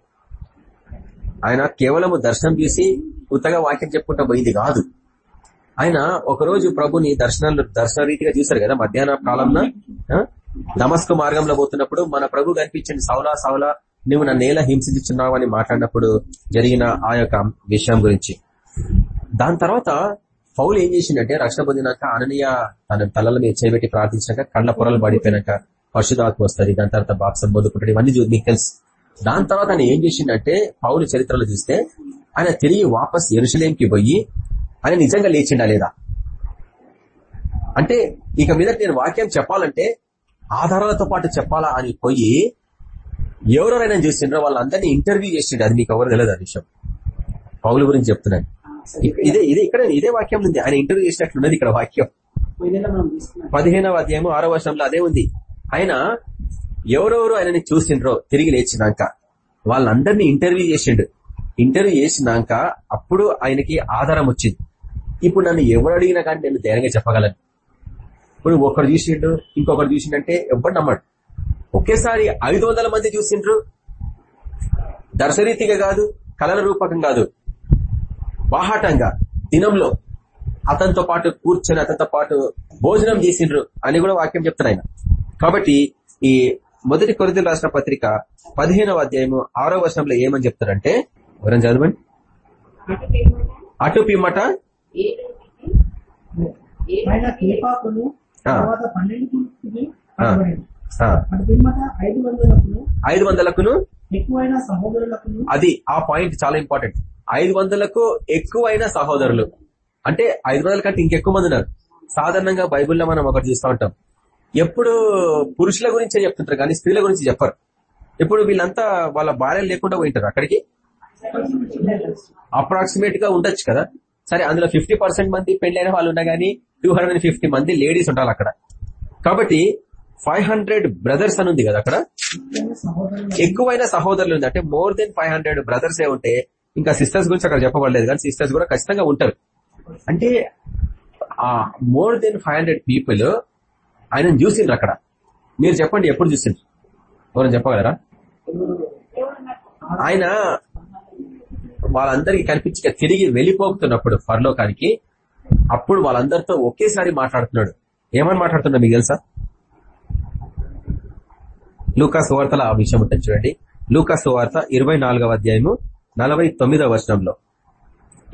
ఆయన కేవలము దర్శనం చూసి ఉత్తగా వాక్యం చెప్పుకుంటా పోయింది కాదు. ఆయన ఒకరోజు ప్రభుని దర్శనాలు దర్శన రీతిగా చూశారు కదా మధ్యాహ్న కాలంలో? ఆ? దమస్కు మార్గంలో పోతున్నప్పుడు మన ప్రభు కనిపించండి సౌలా సౌలా నువ్వు నా నేల హింసించున్నావు అని మాట్లాడినప్పుడు జరిగిన ఆ యొక్క విషయం గురించి. దాని తర్వాత పౌలు ఏం చేసిందంటే రక్షణ పొందినాక అననీయ తన తలల మీద చేపెట్టి ప్రార్థించాక కళ్ళ పొరలు పడిపోయినాక పరిశుధాత్మ వస్తుంది దాని తర్వాత బాప్సం పొందుకుంటాడు ఇవన్నీ మీకు తెలుసు. దాని తర్వాత ఆయన ఏం చేసిందంటే పౌలు చరిత్రలో చూస్తే ఆయన తిరిగి వాపస్ ఎరుసలేంకి పోయి ఆయన నిజంగా లేచిండా లేదా? అంటే ఇక మీద నేను వాక్యం చెప్పాలంటే ఆధారాలతో పాటు చెప్పాలా అని పోయి ఎవరెవరైనా చూసిండ్రో వాళ్ళందరినీ ఇంటర్వ్యూ చేసిండు. అది మీకు ఎవరు తెలియదు ఆ విషయం. పౌలు గురించి చెప్తున్నాను. ఇదే ఇదే ఇక్కడ ఇదే వాక్యం ఉంది. ఆయన ఇంటర్వ్యూ చేసినట్లున్నది ఇక్కడ వాక్యం. పదిహేనవ అధ్యాయము ఆరో వర్షంలో అదే ఉంది. ఆయన ఎవరెవరు ఆయనని చూసిండ్రో తిరిగి లేచినాక వాళ్ళందరినీ ఇంటర్వ్యూ చేసిండు. ఇంటర్వ్యూ చేసినాక అప్పుడు ఆయనకి ఆధారం వచ్చింది. ఇప్పుడు నన్ను ఎవరు అడిగినా కానీ నేను ధైర్యంగా చెప్పగలను. ఇప్పుడు ఒకరు చూసిండు ఇంకొకరు చూసిండంటే ఎవరు నమ్మడు. ఒకేసారి ఐదు వందల మంది చూసిండ్రు. దర్శరీతిగా కాదు కళల రూపకం కాదు. బాహాటంగా దినంలో అతనితో పాటు కూర్చొని అతనితో పాటు భోజనం చేసిండ్రు అని కూడా వాక్యం చెప్తున్నాయి కాబట్టి ఈ మొదటి కొరితలు రాసిన పత్రిక పదిహేనవ అధ్యాయము ఆరో వర్షంలో ఏమని చెప్తారంటే ఎవరైనా చదవండి. అటు పిమ్మట ఆయన కేపాకును. తర్వాత ఐదు వందలకును ఎక్కువైన సహోదరులకును. అది ఆ పాయింట్ చాలా ఇంపార్టెంట్. ఐదు వందలకు ఎక్కువైన సహోదరులు. అంటే ఐదు వందల కంటే ఇంకెక్కువ మంది ఉన్నారు. సాధారణంగా బైబిల్లో మనం ఒకటి చూస్తూ ఉంటాం. ఎప్పుడు పురుషుల గురించే చెప్తుంటారు కానీ స్త్రీల గురించి చెప్పరు. ఇప్పుడు వీళ్ళంతా వాళ్ళ భార్యలు లేకుండా పోయింటారు అక్కడికి? అప్రాక్సిమేట్గా ఉండొచ్చు కదా. సరే అందులో ఫిఫ్టీ మంది పెళ్ళైన వాళ్ళు ఉన్నా గానీ టూ మంది లేడీస్ ఉండాలి అక్కడ. కాబట్టి ఫైవ్ హండ్రెడ్ బ్రదర్స్ అని ఉంది కదా అక్కడ? ఎక్కువైన సహోదరులు ఉంది అంటే more than five hundred brothers ఏ ఉంటే ఇంకా సిస్టర్స్ గురించి అక్కడ చెప్పబడలేదు కానీ సిస్టర్స్ కూడా ఖచ్చితంగా ఉంటారు. అంటే ఆ more than five hundred people ఆయన చూసిండ్రు అక్కడ. మీరు చెప్పండి ఎప్పుడు చూసిండ్రు? ఎవరైనా చెప్పగలరా? ఆయన వాళ్ళందరికీ కనిపించక తిరిగి వెళ్ళిపోతున్నప్పుడు పరలోకానికి అప్పుడు వాళ్ళందరితో ఒకేసారి మాట్లాడుతున్నాడు. ఏమని మాట్లాడుతున్నాడు మీకు తెలుసా? లూకా సువార్తల ఆ విషయం ఉంటుంది చూడండి. లూకా సువార్త ఇరవై అధ్యాయము నలభై తొమ్మిదవ వర్షంలో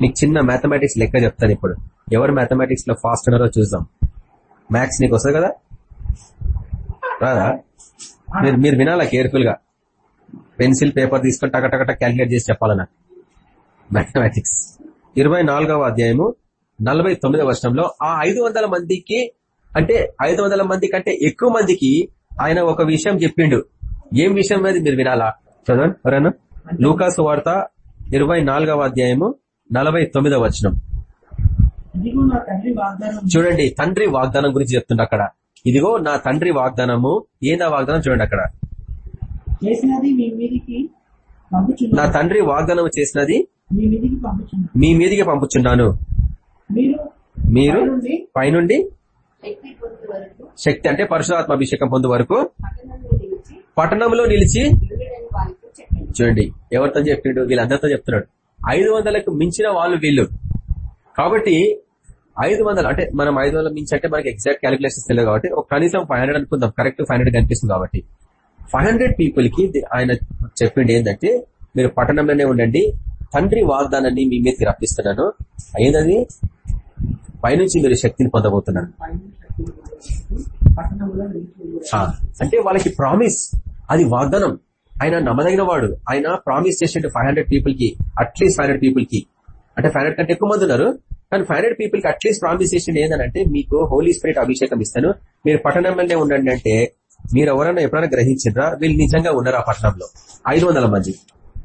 నీకు చిన్న మ్యాథమెటిక్స్ లెక్క చెప్తాను ఇప్పుడు. ఎవరు మ్యాథమెటిక్స్లో ఫాస్ట్ ఉన్నారో చూద్దాం. మ్యాథ్స్ నీకు వస్తుంది కదా? రాదా? మీరు మీరు వినాలా కేర్ఫుల్గా పెన్సిల్ పేపర్ తీసుకొని టకటకట క్యాల్కులేట్ చేసి చెప్పాలన్నా మ్యాథమెటిక్స్ ఇరవై నాలుగవ అధ్యాయము నలభై తొమ్మిదవ వర్షంలో ఆ ఐదు వందల మందికి అంటే ఐదు వందల మంది కంటే ఎక్కువ మందికి ఆయన ఒక విషయం చెప్పిండు. ఏం విషయం అనేది మీరు వినాలా? చదవండి ఎవరైనా? లూకాసు వార్త ఇరవై నాలుగవ అధ్యాయము నలభై తొమ్మిదవ వచనం. చూడండి తండ్రి వాగ్దానం గురించి చెప్తుండ అక్కడ. ఇదిగో నా తండ్రి వాగ్దానము ఏందా వాగ్దానం చూడండి అక్కడ. నా తండ్రి వాగ్దానం చేసినది మీ మీదికి పంపుచున్నాను. మీరు మీరు నుండి పైనుండి శక్తి అంటే పరశురాత్మ అభిషేకం పొందు వరకు పట్టణంలో నిలిచి చూడండి ఎవరితో చెప్పిండు వీళ్ళందరితో చెప్తున్నాడు. ఐదు వందలకు మించిన వాళ్ళు వీళ్ళు. కాబట్టి ఐదు వందలు అంటే మనం ఐదు వందల మించి అంటే మనకి ఎగ్జాక్ట్ క్యాలిక్యులేషన్స్ తెలియదు కాబట్టి ఒక కనీసం ఫైవ్ హండ్రెడ్ అనుకుందాం. కరెక్ట్ ఫైవ్ హండ్రెడ్ కనిపిస్తుంది కాబట్టి. ఫైవ్ హండ్రెడ్ పీపుల్కి ఆయన చెప్పిండి ఏంటంటే మీరు పట్టణంలోనే ఉండండి తండ్రి వాగ్దానాన్ని మీ మీదకి రప్పిస్తున్నాను. అయిందది పైనుంచి మీరు శక్తిని పొందబోతున్నారు. అంటే వాళ్ళకి ప్రామిస్ అది వాగ్దానం. ఆయన నమ్మదగిన వాడు. ఆయన ప్రామిస్ చేసిండు ఫైవ్ హండ్రెడ్ పీపుల్కి అట్లీస్ట్ ఫైవ్ హండ్రెడ్ పీపుల్కి. అంటే ఫైవ్ హండ్రెడ్ కంటే ఎక్కువ మంది ఉన్నారు. కానీ ఫైవ్ హండ్రెడ్ పీపుల్కి అట్లీస్ట్ ప్రామిస్ చేసింది ఏంటంటే మీకు హోలీ స్పిరిట్ అభిషేకం ఇస్తాను. మీరు పట్టణంలోనే ఉండండి అంటే మీరు ఎవరైనా ఎప్పుడైనా గ్రహించారా వీళ్ళు నిజంగా ఉన్నారు ఆ పట్టణంలో? ఐదు వందల మంది.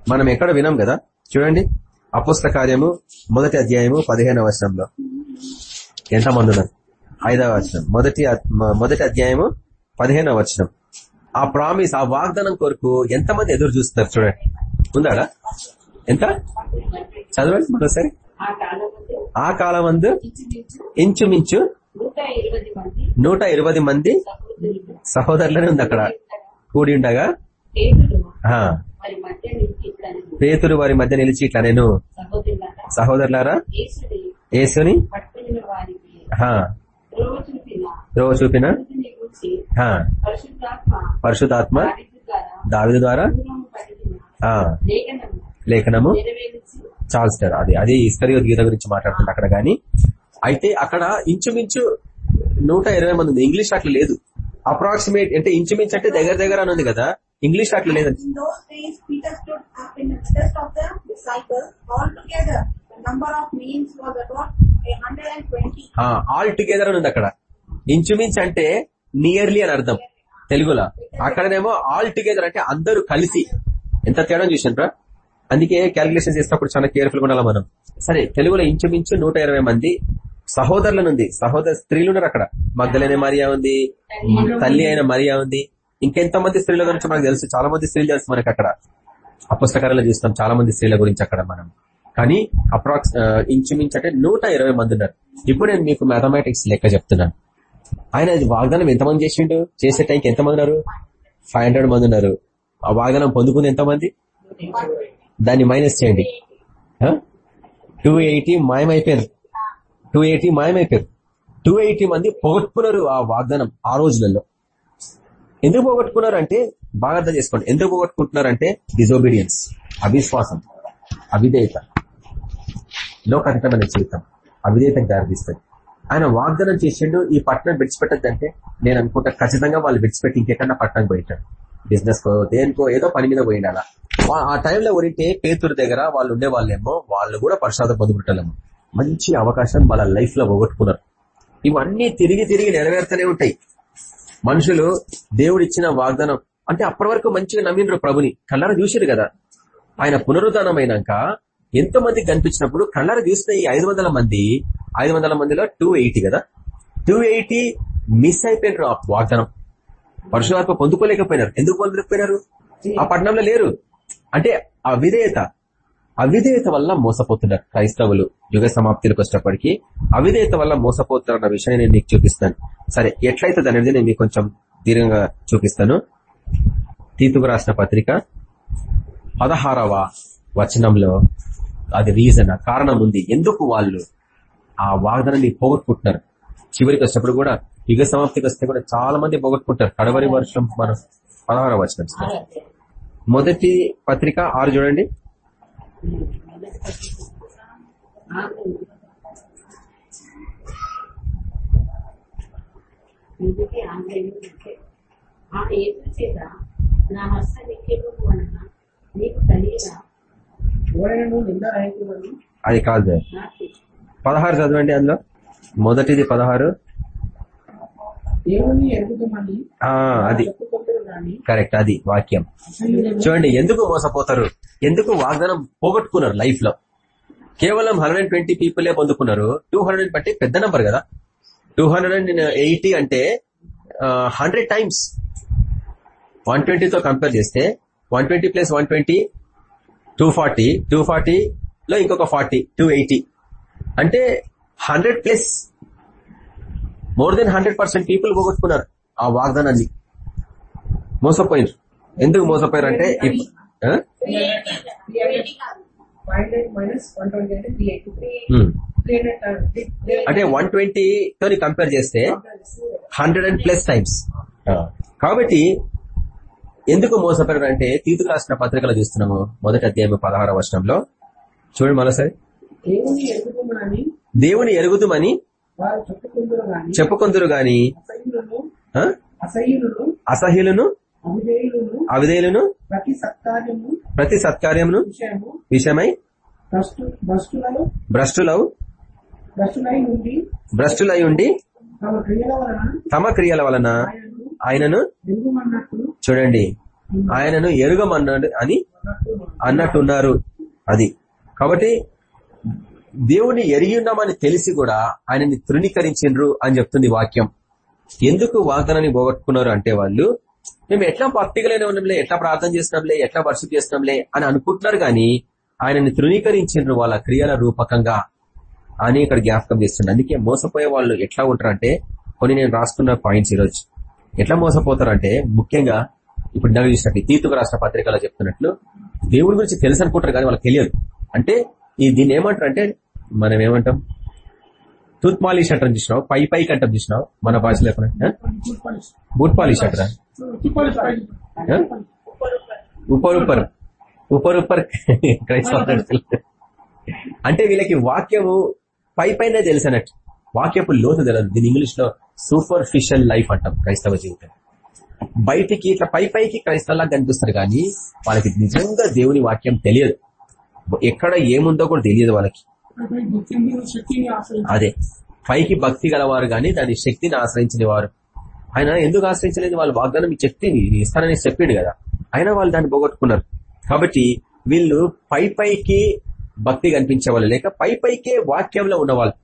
మనం ఎక్కడ వినాం కదా? చూడండి. అపుస్త కార్యము మొదటి అధ్యాయము పదిహేనవ వర్షంలో ఎంతమంది ఉన్నారు? ఐదవ వచనం. మొదటి అద్- మొదటి అధ్యాయము పదిహేనవ వచనం. ఆ ప్రామిస్ ఆ వాగ్దానం కొరకు ఎంతమంది ఎదురు చూస్తున్నారు చూడండి. ఉందాడా? ఎంత? చదవండి మరోసారి. ఆ ఆ కాలమందు ఇంచుమించు నూట ఇరవై మంది సహోదరులనే ఉంది అక్కడ. కూడి ఉండగా? పేతురు వారి మధ్య నిలిచి ఇట్లా నేను సహోదరులారా చూపిన ద్రోవ చూపిన? పరిశుద్ధాత్మ దావిదు ద్వారా లేఖనము లేఖనము? నెరవేర్చి. చార్ల్స్ టర్ అది అది ఇస్కరియో గీత గురించి మాట్లాడుతుంది అక్కడ గాని. అయితే అక్కడ ఇంచుమించు నూట ఇరవై మంది ఉంది. ఇంగ్లీష్ అట్లా లేదు. అప్రాక్సిమేట్ అంటే ఇంచుమించు అంటే దగ్గర దగ్గర అని ఉంది కదా. ఇంగ్లీష్ అట్లా లేదు In those days, Peter stood up in the midst of the disciples. Altogether, the number of names was about a hundred and twenty. All together అని ఉంది అక్కడ. ఇంచుమించు అంటే నియర్లీ అని అర్థం. తెలుగులో. అక్కడనేమో ఆల్ టుగెదర్ అంటే అందరూ కలిసి. ఎంత తేడా చూసిండ్రా అందుకే క్యాలిక్యులేషన్ చేసినప్పుడు చాలా కేర్ఫుల్గా ఉండాలి మనం. సరే తెలుగులో ఇంచుమించు నూట ఇరవై మంది సహోదరులను ఉంది. సహోదర స్త్రీలు ఉన్నారు అక్కడ. మగ్ధలైన మరియా ఉంది. తల్లి అయిన మరియా ఉంది. ఇంకెంతమంది స్త్రీల గురించి మనకు తెలుసు? చాలా మంది స్త్రీలు తెలుసు మనకి అక్కడ. అపుస్తకాలలో చూస్తాం చాలా మంది స్త్రీల గురించి అక్కడ మనం. కానీ అప్రాక్స్ ఇంచుమించు అంటే నూట ఇరవై మంది ఉన్నారు. ఇప్పుడు నేను మీకు మ్యాథమెటిక్స్ లెక్క చెప్తున్నాను. ఆయన ఇది వాగ్దానం ఎంతమంది చేసిండు? చేసే టైంకి ఎంతమంది ఉన్నారు? ఫైవ్ హండ్రెడ్ మంది ఉన్నారు. ఆ వాగ్దానం పొందుకుంది ఎంతమంది? దాన్ని మైనస్ చేయండి. టూ ఎయిటీ మాయమైపోయారు టూ ఎయిటీ మాయమైపోయారు టూ ఎయిటీ మంది పోగొట్టుకున్నారు ఆ వాగ్దానం ఆ రోజులలో. ఎందుకు పోగొట్టుకున్నారంటే బాగా అర్థం చేసుకోండి. ఎందుకు పోగొట్టుకుంటున్నారంటే డిజోబీడియన్స్ అవిశ్వాసం అవిధేయత. లోకాతీతమైన జీవితం అవిధేయతకు దారితీస్తుంది. ఆయన వాగ్దానం చేసిండు ఈ పట్టణం విడిచిపెట్టద్దంటే నేను అనుకుంటా ఖచ్చితంగా వాళ్ళు విడిచిపెట్టి ఇంకెక్కడన్నా పట్టణం పోయింటాడు బిజినెస్ కో దేనికో ఏదో పని మీద పోయిండాల. వా- ఆ టైంలో ఉంటే పేతురు దగ్గర వాళ్ళు ఉండే వాళ్ళేమో వాళ్ళు కూడా ప్రసాద పొందుకుంటారేమో. మంచి అవకాశం వాళ్ళ లైఫ్లో పోగొట్టుకున్నారు. ఇవన్నీ తిరిగి తిరిగి నెరవేరుతూనే ఉంటాయి. మనుషులు దేవుడు ఇచ్చిన వాగ్దానం. అంటే అప్పటి వరకు మంచిగా నమ్మిండ్రు ప్రభుని. కళ్ళారా చూసారు కదా. ఆయన పునరుద్ధానమైనాక ఎంతో మంది కనిపించినప్పుడు కళ్ళార చూసిన ఈ ఐదు వందల మంది ఐదు వందల మందిలో టూ ఎయిటీ కదా. టూ ఎయిటీ మిస్ అయిపోయినారు ఆ వాగ్దానం. పరశురాత్మ పొందుకోలేకపోయినారు. ఎందుకు పొందలేకపోయినారు? ఆ పట్టణంలో లేరు. అంటే ఆ విధేయత. అవిధేయత వల్ల మోసపోతున్నారు క్రైస్తవులు యుగ సమాప్తికి వచ్చేటప్పటికి అవిధేయత వల్ల మోసపోతున్నారు అన్న విషయాన్ని నేను మీకు చూపిస్తాను. సరే ఎట్లయితుంది అనేది నేను మీకు కొంచెం దీర్ఘంగా చూపిస్తాను. తీతుకు రాసిన పత్రిక పదహారవ వచనంలో అది రీజన్ ఆ కారణం ఉంది. ఎందుకు వాళ్ళు ఆ వాగ్దానాన్ని పోగొట్టుకుంటున్నారు? చివరికి వచ్చినప్పుడు కూడా యుగ సమాప్తికి వస్తే కూడా చాలా మంది పోగొట్టుకుంటారు. కడవరి వర్షం మనం పదహారవ వచనం. మొదటి పత్రిక ఆరు చూడండి. ఆ చేత నా హస్త వలన నీకు కలిగిన అది కాదు. పదహారు చదవండి అందులో. మొదటిది పదహారు. అది. కరెక్ట్ అది వాక్యం. చూడండి ఎందుకు మోసపోతారు? ఎందుకు వాగ్దానం పోగొట్టుకున్నారు లైఫ్లో కేవలం హండ్రెడ్ అండ్ ట్వంటీ పీపులే పొందుకున్నారు? టూ హండ్రెడ్ బట్టి పెద్ద నంబర్ కదా. టూ హండ్రెడ్ అండ్ ఎయిటీ అంటే హండ్రెడ్ టైమ్స్ వన్ ట్వంటీతో కంపేర్ చేస్తే one twenty plus one twenty two forty two లో ఇంకొక ఫార్టీ టూ ఎయిటీ అంటే hundred plus more than hundred percent people పోగొట్టుకున్నారు ఆ వాగ్దానాన్ని. మోసపోయారు ఎందుకు మోసపోయారు అంటే ట్వంటీ అంటే వన్ ట్వంటీ తోని కంపేర్ చేస్తే హండ్రెడ్ అండ్ ప్లస్ టైమ్స్ కాబట్టి ఎందుకు మోసపోయారు అంటే తీతుకు రాసిన పత్రికలు చూస్తున్నాము. మొదటి అధ్యాయం పదహార వర్షంలో చూడండి మరోసారి. దేవుని ఎరుగుదుమని చెప్పుకొందురు గాని అసహ్యులను అవిధేయులను ప్రతి సత్కార్యము ప్రతి సత్కార్యమును విషయము భ్రష్టులవు భ్రష్టులై ఉండి తమ క్రియల వలన ఆయనను చూడండి ఆయనను ఎరుగమన్నాడు అని అన్నట్టున్నారు. అది కాబట్టి దేవుని ఎరిగి ఉన్నామని తెలిసి కూడా ఆయనని తృణీకరించిండ్రు అని చెప్తుంది వాక్యం. ఎందుకు వాగ్దానాన్ని పోగొట్టుకున్నారు అంటే వాళ్ళు మేము ఎట్లా భక్తిగలైన ఉన్నాంలే ఎట్లా ప్రార్థన చేసినాంలే ఎట్లా వర్షం చేసినాంలే అని అనుకుంటున్నారు గాని ఆయనని తృణీకరించిండ్రు వాళ్ళ క్రియల రూపకంగా అని ఇక్కడ జ్ఞాపకం చేస్తుంది అందుకే మోసపోయే వాళ్ళు ఎట్లా ఉంటారంటే కొన్ని నేను రాసుకున్న పాయింట్స్ ఈరోజు. ఎట్లా మోసపోతారంటే ముఖ్యంగా ఇప్పుడు ఇందాక చూసినట్టు తీతుకు రాష్ట్ర పత్రికలో చెప్తున్నట్లు దేవుడి గురించి తెలుసు అనుకుంటారు కానీ వాళ్ళకి తెలియదు. అంటే ఈ దీన్ని ఏమంటారు అంటే మనం ఏమంటాం? టూత్ పాలిష్ అంటాం చూసినావు? పై పైకి అంటాం చూసినావు? మన భాషలో బూట్ పాలిష్ అంటారా ఆ? ఉపర్ ఉపర్. ఉపర్ ఉపర్. క్రైస్తవ అంటే వీళ్ళకి వాక్యము పై పైన తెలుసు అన్నట్టు. వాక్యపు లోతు తెలియదు. దీని ఇంగ్లీష్లో సూపర్ఫిషియల్ లైఫ్ అంటాం క్రైస్తవ జీవితం. బయటికి ఇట్లా పై పైకి క్రైస్తవులా కనిపిస్తారు కానీ వాళ్ళకి నిజంగా దేవుని వాక్యం తెలియదు. ఎక్కడ ఏముందో కూడా తెలియదు వాళ్ళకి. అదే. పైకి భక్తి గలవారు గాని దాని శక్తిని ఆశ్రయించిన వారు ఆయన ఎందుకు ఆశ్రయించలేదు? వాళ్ళ వాగ్దానం ఈ శక్తిని ఇస్తానని చెప్పిండు కదా. అయినా వాళ్ళు దాన్ని పోగొట్టుకున్నారు. కాబట్టి వీళ్ళు పై పైకి భక్తి కనిపించే వాళ్ళు లేక పై పైకే వాక్యంలో ఉన్నవాళ్ళు.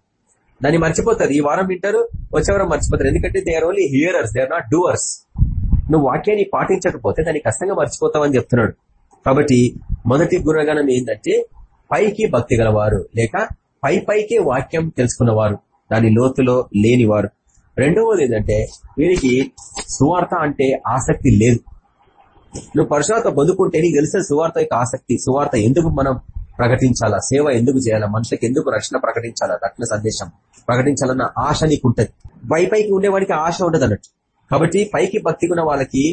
దాన్ని మర్చిపోతారు. ఈ వారం వింటారు వచ్చే వారం మర్చిపోతారు. ఎందుకంటే they are only hearers they are not doers నువ్వు వాక్యాన్ని పాటించకపోతే దాన్ని కష్టంగా మర్చిపోతావని చెప్తున్నాడు. కాబట్టి మొదటి గుణగణం ఏంటంటే పైకి భక్తి గలవారు లేక పై పైకే వాక్యం తెలుసుకున్నవారు. దాని లోతులో లేనివారు. రెండవది ఏంటంటే వీరికి సువార్త అంటే ఆసక్తి లేదు. నువ్వు పరుషాత బతుకుంటే నీకు తెలిసిన సువార్త యొక్క ఆసక్తి సువార్త ఎందుకు మనం ప్రకటించాలా? సేవ ఎందుకు చేయాలా? మనుషులకు ఎందుకు రక్షణ ప్రకటించాలా? రక్షణ సందేశం ప్రకటించాలన్న ఆశ నీకు ఉంటది పై పైకి ఉండేవాడికి ఆశ ఉండదు అన్నట్టు కాబట్టి పైకి భక్తిగా ఉన్న వాళ్ళకి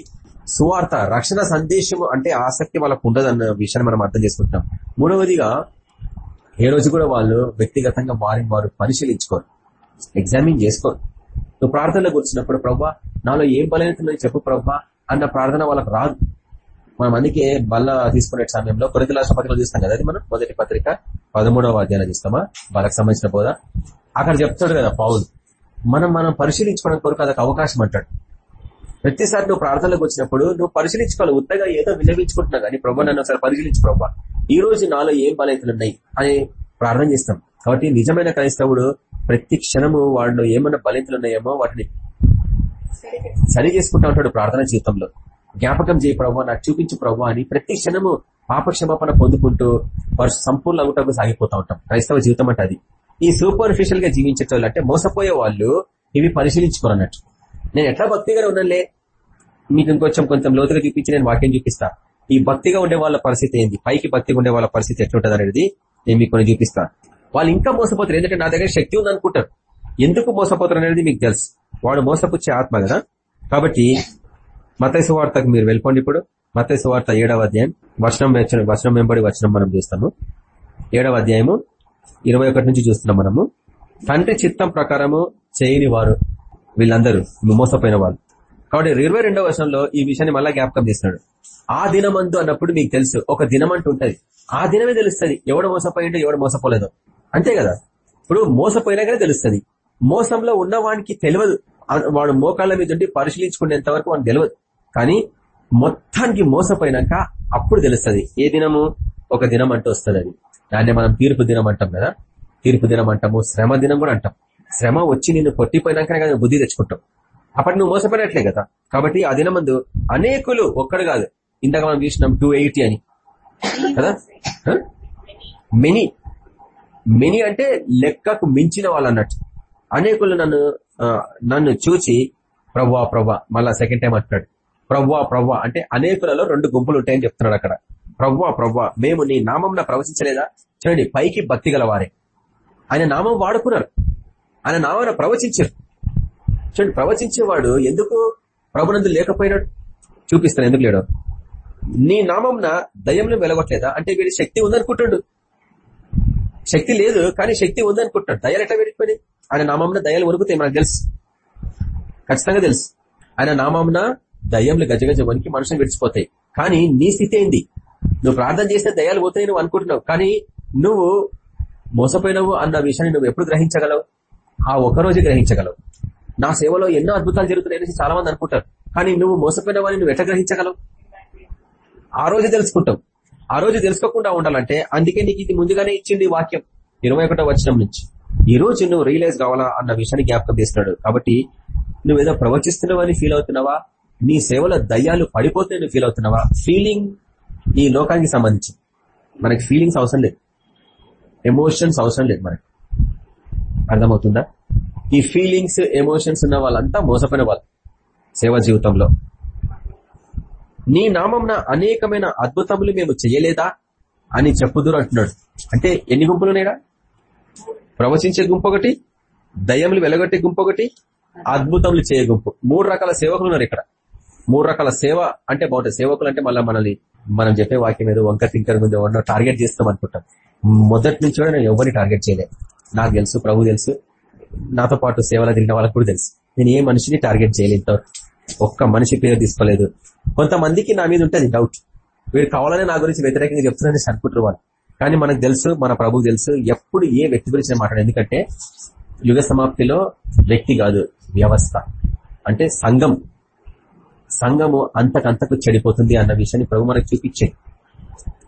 సువార్త రక్షణ సందేశం అంటే ఆసక్తి వాళ్ళకు ఉండదన్న విషయాన్ని మనం అర్థం చేసుకుంటాం మూడవదిగా ఏ రోజు కూడా వాళ్ళు వ్యక్తిగతంగా వారిని వారు పరిశీలించుకోరు. ఎగ్జామిన్ చేసుకోరు. నువ్వు ప్రార్థనలో కూర్చున్నప్పుడు ప్రభా నాలో ఏం బలహీనతలు చెప్పు ప్రభా అన్న ప్రార్థన వాళ్ళకి రాదు. మనం అందుకే బల్ల తీసుకునే సమయంలో కొరత రాష్ట్ర పత్రికలు చూస్తాం కదా అది మనం? మొదటి పత్రిక పదమూడవ అధ్యాయం చూస్తామా? వాళ్ళకి సంబంధించిన బోధ. అక్కడ చెప్తాడు కదా పౌలు. మనం మనం పరిశీలించుకోవడం కొరకు అదొక అవకాశం అంటాడు. ప్రతిసారి నువ్వు ప్రార్థనలకు వచ్చినప్పుడు నువ్వు పరిశీలించుకోవాలి. ఉత్తగా ఏదో వినవించుకుంటున్నా కానీ ప్రభా నన్ను ఒకసారి పరిశీలించు ప్రభా. ఈ రోజు నాలో ఏం బలహీనతలు ఉన్నాయి అని ప్రార్థన చేస్తాం. కాబట్టి నిజమైన క్రైస్తవుడు ప్రతి క్షణము వాళ్ళు ఏమైనా బలహీనతలు ఉన్నాయేమో వాటిని సరి చేసుకుంటా ఉంటాడు ప్రార్థన జీవితంలో. జ్ఞాపకం చేయ ప్రభావ నాకు చూపించు ప్రభావ అని ప్రతి క్షణము పాపక్షమాపణ పొందుకుంటూ వారు సంపూర్ణ అవుటకు సాగిపోతూ ఉంటాం. క్రైస్తవ జీవితం అంటే అది. ఈ సూపర్ఫిషియల్గా జీవించేటోళ్ళు అంటే మోసపోయే వాళ్ళు ఇవి పరిశీలించుకోరన్నట్టు. నేను ఎట్లా భక్తిగా ఉన్నానులే? మీకు ఇంకొంచెం కొంచెం లోతుగా చూపించి నేను వాక్యం చూపిస్తా. ఈ భక్తిగా ఉండే వాళ్ళ పరిస్థితి ఏంది? పైకి భక్తిగా ఉండే వాళ్ళ పరిస్థితి ఎట్లుంటది అనేది నేను మీకు కొన్ని చూపిస్తా. వాళ్ళు ఇంకా మోసపోతారు. ఎందుకంటే నా దగ్గర శక్తి ఉంది అనుకుంటారు. ఎందుకు మోసపోతారు అనేది మీకు తెలుసు. వాడు మోసపుచ్చే ఆత్మ కదా. కాబట్టి మతైసు వార్తకు మీరు వెళ్ళిపోండి ఇప్పుడు. మతైసు వార్త ఏడవ అధ్యాయం. వచనం వెచ్చ- వచనం వెంబడి వచనం మనం చూస్తాము. ఏడవ అధ్యాయము ఇరవై ఒకటి నుంచి చూస్తున్నాం మనము. తండ్రి చిత్తం ప్రకారము చేయని వారు వీళ్ళందరూ మోసపోయిన వాళ్ళు. కాబట్టి ఇరవై రెండవ వర్షంలో ఈ విషయాన్ని మళ్ళా జ్ఞాపకం చేస్తున్నాడు. ఆ దినమందు అన్నప్పుడు మీకు తెలుసు ఒక దినం అంటూ ఉంటది. ఆ దినమే తెలుస్తుంది. ఎవడు మోసపోయిండో ఎవడు మోసపోలేదో. అంతే కదా? ఇప్పుడు మోసపోయినాకనే తెలుస్తుంది. మోసంలో ఉన్నవానికి తెలియదు. వాడు మోకాళ్ళ మీద ఉండి పరిశీలించుకునేంత వరకు వానికి తెలియదు. కానీ మొత్తానికి మోసపోయినాక అప్పుడు తెలుస్తుంది. ఏ దినము? ఒక దినం అంటూ వస్తుంది అది దాన్ని మనం తీర్పు దినం అంటాం కదా? తీర్పు దినం అంటాము శ్రమ దినం కూడా అంటాం. శ్రమ వచ్చి నిన్ను కొట్టిపోయినాకనే కదా బుద్ధి తెచ్చుకుంటాం అప్పటి నువ్వు మోసపోయినట్లే కదా. కాబట్టి ఆ దినమందు అనేకులు ఒక్కడు కాదు. ఇందాక మనం చూసినాం టూ ఎయిటీ అని. కదా? మెనీ మెనీ అంటే లెక్కకు మించిన వాళ్ళు అన్నట్టు. అనేకులు నన్ను నన్ను చూచి ప్రవ్వా ప్రవ్వా మళ్ళా సెకండ్ టైం అంటున్నాడు. ప్రవ్వా ప్రవ్వా అంటే అనేకులలో రెండు గుంపులు ఉంటాయని చెప్తున్నాడు అక్కడ. ప్రవ్వా ప్రవ్వా మేము నీ నామం ప్రవచించలేదా? చూడండి పైకి భక్తి గల వారే ఆయన నామం వాడుకున్నారు. ఆయన నామాన ప్రవచించారు. చూడండి ప్రవచించేవాడు ఎందుకు ప్రభునందు లేకపోయినాడు చూపిస్తాను ఎందుకు లేడు? నీ నామంన దయ్యంలో వెలగొట్లేదా? అంటే వీడి శక్తి ఉందనుకుంటాడు. శక్తి లేదు కానీ శక్తి ఉందనుకుంటాడు దయలు ఎట్లా పెరిగిపోయినాయి ఆయన నామంన దయాలు ఉరుకుతాయి మనకు తెలుసు. ఖచ్చితంగా తెలుసు. ఆయన నామంన దయ్యంలు గజగజ వనికి మనుషులు విడిచిపోతాయి. కానీ నీ స్థితి ఏంది? నువ్వు ప్రార్థన చేస్తే దయాలు పోతాయి నువ్వు అనుకుంటున్నావు. కానీ నువ్వు మోసపోయినావు అన్న విషయాన్ని నువ్వు ఎప్పుడు గ్రహించగలవు? ఆ ఒక రోజు గ్రహించగలవు. నా సేవలో ఎన్నో అద్భుతాలు జరుగుతున్నాయని చాలా మంది అనుకుంటారు. కానీ నువ్వు మోసపోయినావని నువ్వు ఎట్లా గ్రహించగలవు? ఆ రోజు తెలుసుకుంటావు. ఆ రోజు తెలుసుకోకుండా ఉండాలంటే అందుకే నీకు ఇది ముందుగానే ఇచ్చింది ఈ వాక్యం. ఇరవై ఒకటో వచనం నుంచి. ఈ రోజు నువ్వు రియలైజ్ కావాలా అన్న విషయాన్ని జ్ఞాపకం చేస్తున్నాడు. కాబట్టి నువ్వేదో ప్రవచిస్తున్నావని ఫీల్ అవుతున్నావా? నీ సేవలో దయ్యాలు పడిపోతే ఫీల్ అవుతున్నావా? ఫీలింగ్ ఈ లోకానికి సంబంధించి. మనకి ఫీలింగ్స్ అవసరం లేదు. ఎమోషన్స్ అవసరం లేదు మనకి. అర్థమవుతుందా? ఈ ఫీలింగ్స్ ఎమోషన్స్ ఉన్న వాళ్ళంతా మోసపోయిన వాళ్ళు సేవ జీవితంలో. నీ నామంన అనేకమైన అద్భుతములు మేము చేయలేదా అని చెప్పుదురు అంటున్నాడు. అంటే ఎన్ని గుంపులు ఉన్నాయా ప్రవచించే గుంపు ఒకటి దయ్యములు వెలగొట్టే గుంపు ఒకటి అద్భుతములు చేయ గుంపు. మూడు రకాల సేవకులు ఉన్నారు ఇక్కడ. మూడు రకాల సేవ అంటే బాగుంటుంది. సేవకులు అంటే మళ్ళీ మనల్ని మనం చెప్పే వాక్యం ఏదో వంక తింకర్ ముందు ఎవరినో టార్గెట్ చేస్తాం అనుకుంటాం. మొదటి నుంచి కూడా నేను ఎవరిని టార్గెట్ చేయలేదు నాకు తెలుసు ప్రభు తెలుసు. నాతో పాటు సేవలు తిరిగిన వాళ్ళకి కూడా తెలుసు. నేను ఏ మనిషిని టార్గెట్ చేయలేదు. ఒక్క మనిషి పేరు తీసుకోలేదు. కొంతమందికి నా మీద ఉంటుంది డౌట్ వీడు కావాలనే నా గురించి వ్యతిరేకంగా చెప్తున్నారని అనుకుంటారు వాళ్ళు. కానీ మనకు తెలుసు మన ప్రభుకు తెలుసు ఎప్పుడు ఏ వ్యక్తి గురించి మాట్లాడు ఎందుకంటే యుగ సమాప్తిలో వ్యక్తి కాదు వ్యవస్థ. అంటే సంఘం. సంఘము అంతకంతకు చెడిపోతుంది అన్న విషయాన్ని ప్రభు మనకు చూపించే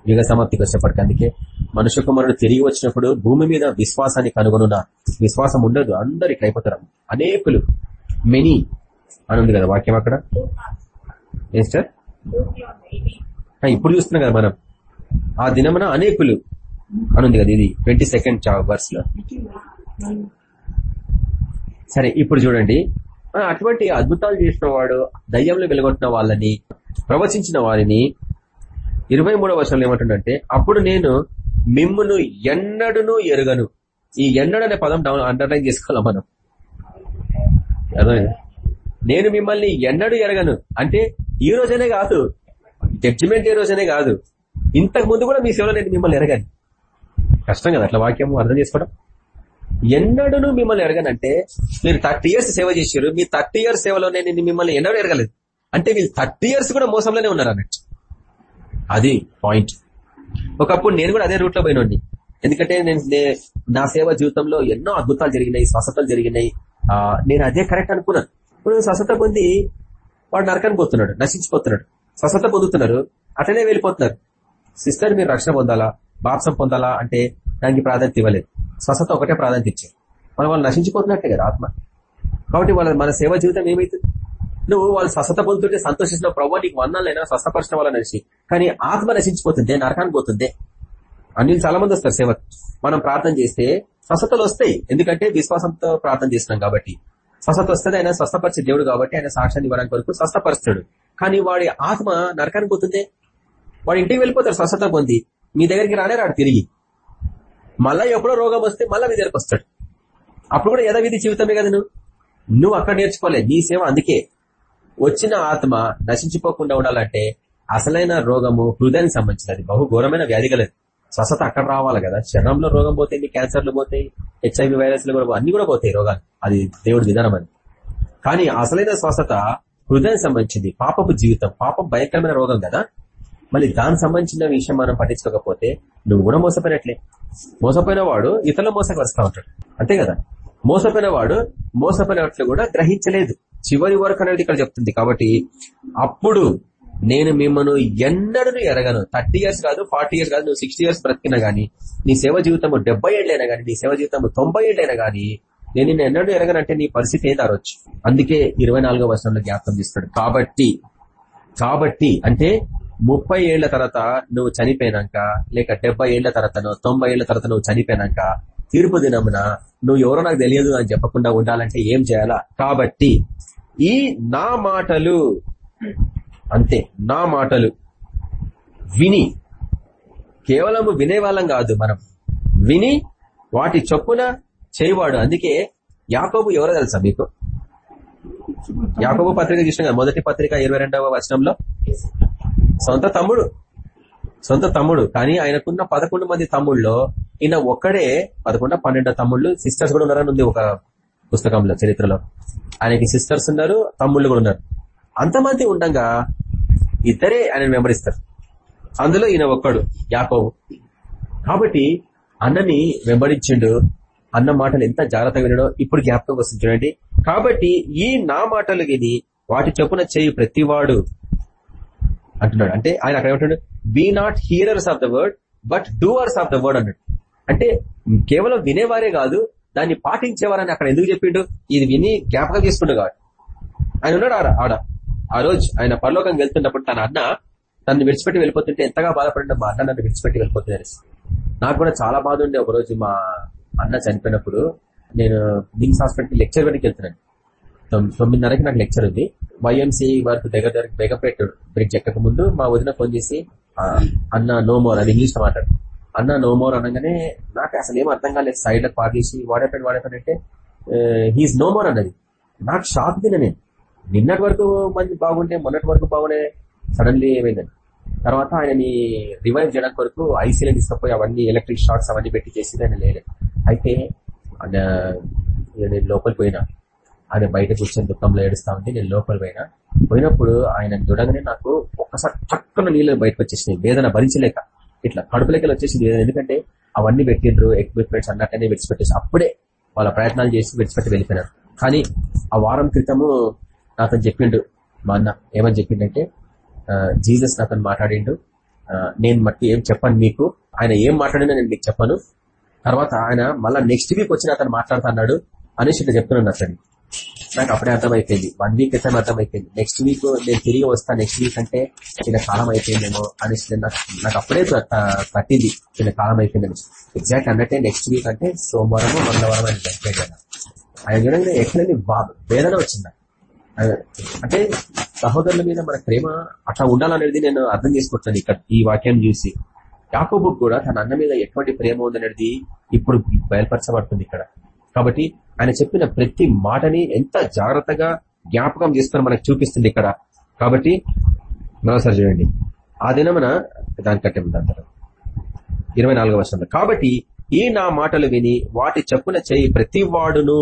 యుగ సమాప్తికి వచ్చేప్పటికి అందుకే మనుష్య కుమారుడు తిరిగి వచ్చినప్పుడు భూమి మీద విశ్వాసాన్ని కనుగొనున్న విశ్వాసం ఉండదు. అందరు ఇట్లా అయిపోతారు. అనేకులు. మెనీ అని ఉంది కదా వాక్యం అక్కడ? ఏం సార్ ఇప్పుడు చూస్తున్నాం కదా మనం. ఆ దినమున అనేకులు అని ఉంది కదా ఇది. ట్వంటీ సెకండ్ వర్స్లో. సరే ఇప్పుడు చూడండి. అటువంటి అద్భుతాలు చేసిన వాడు దయ్యంలో వెలగొట్టిన వాళ్ళని ప్రవచించిన వారిని ఇరవై మూడవ వర్షంలో ఏమంటుండంటే అప్పుడు నేను మిమ్మును ఎన్నడును ఎరుగను. ఈ ఎన్నడు అనే పదం డౌన్ అండర్లైన్ చేసుకోవాలి మనం? అర్థమైంది? నేను మిమ్మల్ని ఎన్నడు ఎరగను. అంటే ఈ రోజనే కాదు. జడ్జిమెంట్ ఏ రోజనే కాదు. ఇంతకు ముందు కూడా మీ సేవలో నేను మిమ్మల్ని ఎరగాను. కష్టం కదా అట్లా వాక్యం అర్థం చేసుకోవడం? ఎన్నడూను మిమ్మల్ని ఎరగనంటే మీరు థర్టీ ఇయర్స్ సేవ చేశారు. మీ థర్టీ ఇయర్స్ సేవలో నేను మిమ్మల్ని ఎన్నడూ ఎరగలేదు. అంటే వీళ్ళు థర్టీ ఇయర్స్ కూడా మోసంలోనే ఉన్నారు అన్నట్టు అది పాయింట్. ఒకప్పుడు నేను కూడా అదే రూట్లో పోయినండి ఎందుకంటే నేను నా సేవ జీవితంలో ఎన్నో అద్భుతాలు జరిగినాయి స్వస్థతలు జరిగినాయి. ఆ, నేను అదే కరెక్ట్ అనుకున్నాను. ఇప్పుడు స్వస్థత పొంది వాడు నరకానికి పోతున్నాడు నశించిపోతున్నాడు. స్వస్థత పొందుతున్నారు అట్లనే వెళ్ళిపోతున్నారు. సిస్టర్ మీరు రక్షణ పొందాలా? బాప్సం పొందాలా? అంటే దానికి ప్రాధాన్యత ఇవ్వలేదు. స్వస్థత ఒకటే ప్రాధాన్యత ఇచ్చారు మనం వాళ్ళు నశించిపోతున్నట్టే కదా ఆత్మ. కాబట్టి వాళ్ళ మన సేవ జీవితం ఏమైతుంది? నువ్వు వాళ్ళు స్వస్థత పొందుతుంటే సంతోషిస్తున్న ప్రభావ నీకు వందాలైనా స్వస్థపరచడం వల్ల నడిచి. కానీ ఆత్మ నశించిపోతుంది నరకానికి పోతుంది? అన్ని చాలా మంది వస్తారు సేవ మనం ప్రార్థన చేస్తే స్వస్థతలు వస్తాయి. ఎందుకంటే విశ్వాసంతో ప్రార్థన చేస్తున్నాం కాబట్టి. స్వస్థత వస్తుంది ఆయన స్వస్థపరిచే దేవుడు కాబట్టి ఆయన సాక్ష్యాన్ని ఇవ్వడానికి వరకు స్వస్థపరుస్తాడు. కానీ వాడి ఆత్మ నరకానికి పోతుంది? వాడు ఇంటికి వెళ్ళిపోతారు స్వస్థత పొంది. మీ దగ్గరికి రానే రాడు తిరిగి. మళ్ళా ఎప్పుడో రోగం వస్తే మళ్ళా మీ దగ్గరకు వస్తాడు. అప్పుడు కూడా యథావిధి జీవితమే కదా నువ్వు? నువ్వు అక్కడ నేర్చుకోలే. నీ సేవ అందుకే. వచ్చిన ఆత్మ నశించిపోకుండా ఉండాలంటే అసలైన రోగము హృదయానికి సంబంధించినది. బహు ఘోరమైన వ్యాధి కలదు. స్వస్థత అక్కడ రావాలి కదా. శరీరంలో రోగం పోతాయి క్యాన్సర్లు పోతాయి? హెచ్ఐవి వైరస్లు కూడా అన్ని కూడా పోతాయి రోగాలు. అది దేవుడి విధానం అని కానీ అసలైన స్వస్థత హృదయానికి సంబంధించింది. పాపపు జీవితం. పాపం భయంకరమైన రోగం కదా. మళ్ళీ దానికి సంబంధించిన విషయం మనం పట్టించుకోకపోతే నువ్వు కూడా మోసపోయినట్లే. మోసపోయిన వాడు ఇతరులు మోసపరుస్తా ఉంటాడు. అంతే కదా. మోసపోయిన వాడు మోసపోయినట్లు కూడా గ్రహించలేదు. చివరి వరకు అనేది ఇక్కడ చెప్తుంది. కాబట్టి అప్పుడు నేను మిమ్మల్ని ఎన్నడూ ఎరగను. థర్టీ ఇయర్స్ కాదు ఫార్టీ ఇయర్స్ కాదు నువ్వు సిక్స్టీ ఇయర్స్ బ్రతికినా గానీ నీ సేవ జీవితం డెబ్బై ఏళ్ళైనా గానీ నీ సేవ జీవితం తొంభై ఏళ్ళైనా గానీ నేను నిన్ను ఎన్నడూ ఎరగనంటే నీ పరిస్థితి ఏం దారొచ్చు? అందుకే ఇరవై నాలుగో వర్షంలో జ్ఞాపకం చేస్తాడు. కాబట్టి కాబట్టి అంటే ముప్పై ఏళ్ళ తర్వాత నువ్వు చనిపోయినాక లేక డెబ్బై ఏళ్ళ తర్వాత తొంభై ఏళ్ళ తర్వాత నువ్వు చనిపోయినాక తీర్పు దినమున నువ్వు ఎవరో నాకు తెలియదు అని చెప్పకుండా ఉండాలంటే ఏం చేయాలా? కాబట్టి ఈ నా మాటలు అంతే నా మాటలు విని కేవలము వినేవాళ్ళం కాదు మనం. విని వాటి చొప్పున చేయవాడు. అందుకే యాకోబు ఎవరో తెలుసా మీకు? యాకోబు పత్రిక చూసిన మొదటి పత్రిక ఇరవై రెండవ వచనంలో? సొంత తమ్ముడు. సొంత తమ్ముడు. కానీ ఆయనకున్న పదకొండు మంది తమ్ముళ్ళలో ఈయన ఒక్కడే పదకొండు పన్నెండు తమ్ముళ్ళు. సిస్టర్స్ కూడా ఉన్నారని ఉంది ఒక పుస్తకంలో చరిత్రలో. ఆయనకి సిస్టర్స్ ఉన్నారు తమ్ముళ్ళు కూడా ఉన్నారు. అంతమంది ఉండగా ఇద్దరే ఆయన వెంబడిస్తారు. అందులో ఈయన ఒక్కడు యాకోబు. కాబట్టి అన్నని వెంబడించిండు. అన్న మాటలు ఎంత జాగ్రత్తగా వినడో ఇప్పుడు జ్ఞాపకం వస్తుంది చూడండి. కాబట్టి ఈ నా మాటలు విని వాటి చొప్పున చేయి ప్రతివాడు. అంటున్నాడు. అంటే ఆయన అక్కడ ఏమంటాడు be not hearers of the word but doers of the word అన్నాడు అంటే కేవలం వినేవారే కాదు దాన్ని పాటించేవారని అక్కడ ఎందుకు చెప్పిండు? ఇది విని జ్ఞాపకం చేసుకుండు కాబట్టి. ఆయన ఉన్నాడు ఆడ? ఆడ. ఆ రోజు ఆయన పరలోకం వెళ్తున్నప్పుడు తన అన్న తను విడిచిపెట్టి వెళ్ళిపోతుంటే ఎంతగా బాధపడిన మా అన్న నన్ను విడిచిపెట్టి వెళ్ళిపోతున్నారు నాకు కూడా చాలా బాధ ఉండే ఒక రోజు మా అన్న చనిపోయినప్పుడు నేను నిమ్స్ హాస్పిటల్కి లెక్చర్ వెనక్కి వెళ్తున్నాను. తొమ్- తొమ్మిదిన్నరకి నాకు లెక్చర్ ఉంది. వైఎంసీ వరకు దగ్గర దగ్గర బెగపెట్టాడు బ్రిడ్జ్ ఎక్కక ముందు మా వదిన ఫోన్ చేసి అన్న నో మోర్ ఇంగ్లీష్లో మాట్లాడు. అన్న నో మోర్ అనగానే నాకు అసలు ఏం అర్థం కాలేదు. సైడ్లో పాడేసి వాడేపాడు వాడేపాడు అంటే హీఈస్ నో మోర్ అన్నది. నాకు షాక్ తిన నేను. నిన్నటి వరకు మంది బాగుంటే మొన్నటి వరకు బాగుండే సడన్లీ ఏమైందని తర్వాత ఆయనని రివైవ్ చేయడానికి వరకు ఐసీలో తీసుకుపోయి అవన్నీ ఎలక్ట్రిక్ షాక్స్ అవన్నీ పెట్టి చేసింది ఆయన లేదు అయితే ఆయన నేను లోపలికి పోయినా. ఆయన బయట కూర్చొని దుఃఖంలో ఏడుస్తా ఉంటే నేను లోపల పోయినా. పోయినప్పుడు ఆయన దృఢంగానే నాకు ఒక్కసారి చక్కన నీళ్ళు బయటకు వచ్చేసినాయి. వేదన భరించలేక. ఇట్లా కడుపులకెళ్ళి వచ్చేసింది వేదన. ఎందుకంటే అవన్నీ పెట్టిండ్రు ఎక్విప్మెంట్స్ అన్నట్టనే విడిచిపెట్టేసి అప్పుడే వాళ్ళ ప్రయత్నాలు చేసి విడిచిపెట్టి వెళ్ళిపోయినారు కానీ ఆ వారం క్రితము నాతో చెప్పిండు మా అన్న ఏమని చెప్పిండంటే జీసస్ నాతో మాట్లాడిండు. నేను మట్టి ఏం చెప్పాను మీకు. ఆయన ఏం మాట్లాడినా నేను మీకు చెప్పను. తర్వాత ఆయన మళ్ళా నెక్స్ట్ వీక్ వచ్చి అతను మాట్లాడుతున్నాడు అనేసి ఇట్లా చెప్తున్నాను అతను నాకు అప్పుడే అర్థమైపోయింది. వన్ వీక్ క్రితం అర్థమైపోయింది నెక్స్ట్ వీక్ నేను తిరిగి వస్తా. నెక్స్ట్ వీక్ అంటే చిన్న కాలం అయిపోయిందేమో అనేసి నాకు అప్పుడే పట్టింది. చిన్న కాలం అయిపోయింది ఎగ్జాక్ట్ అన్నట్టే నెక్స్ట్ వీక్ అంటే సోమవారం మంగళవారం అని చనిపోయాడు ఆయన చూడంగా ఎక్కడని వేదన వచ్చింది? అంటే సహోదరుల మీద మన ప్రేమ అట్లా ఉండాలనేది నేను అర్థం చేసుకుంటున్నాను ఇక్కడ ఈ వాక్యాన్ని చూసి. యాకోబుక్ కూడా తన అన్న మీద ఎటువంటి ప్రేమ ఉందనేది ఇప్పుడు బయలుపరచబడుతుంది ఇక్కడ. కాబట్టి ఆయన చెప్పిన ప్రతి మాటని ఎంత జాగ్రత్తగా జ్ఞాపకం చేసుకుని మనకు చూపిస్తుంది ఇక్కడ. కాబట్టి మరోసారి చూడండి. ఆ దినమున దానికంటే ముందు అంటారు. ఇరవై నాలుగవ వర్షంలో కాబట్టి ఈ నా మాటలు విని వాటి చెప్పున చేయి ప్రతి వాడును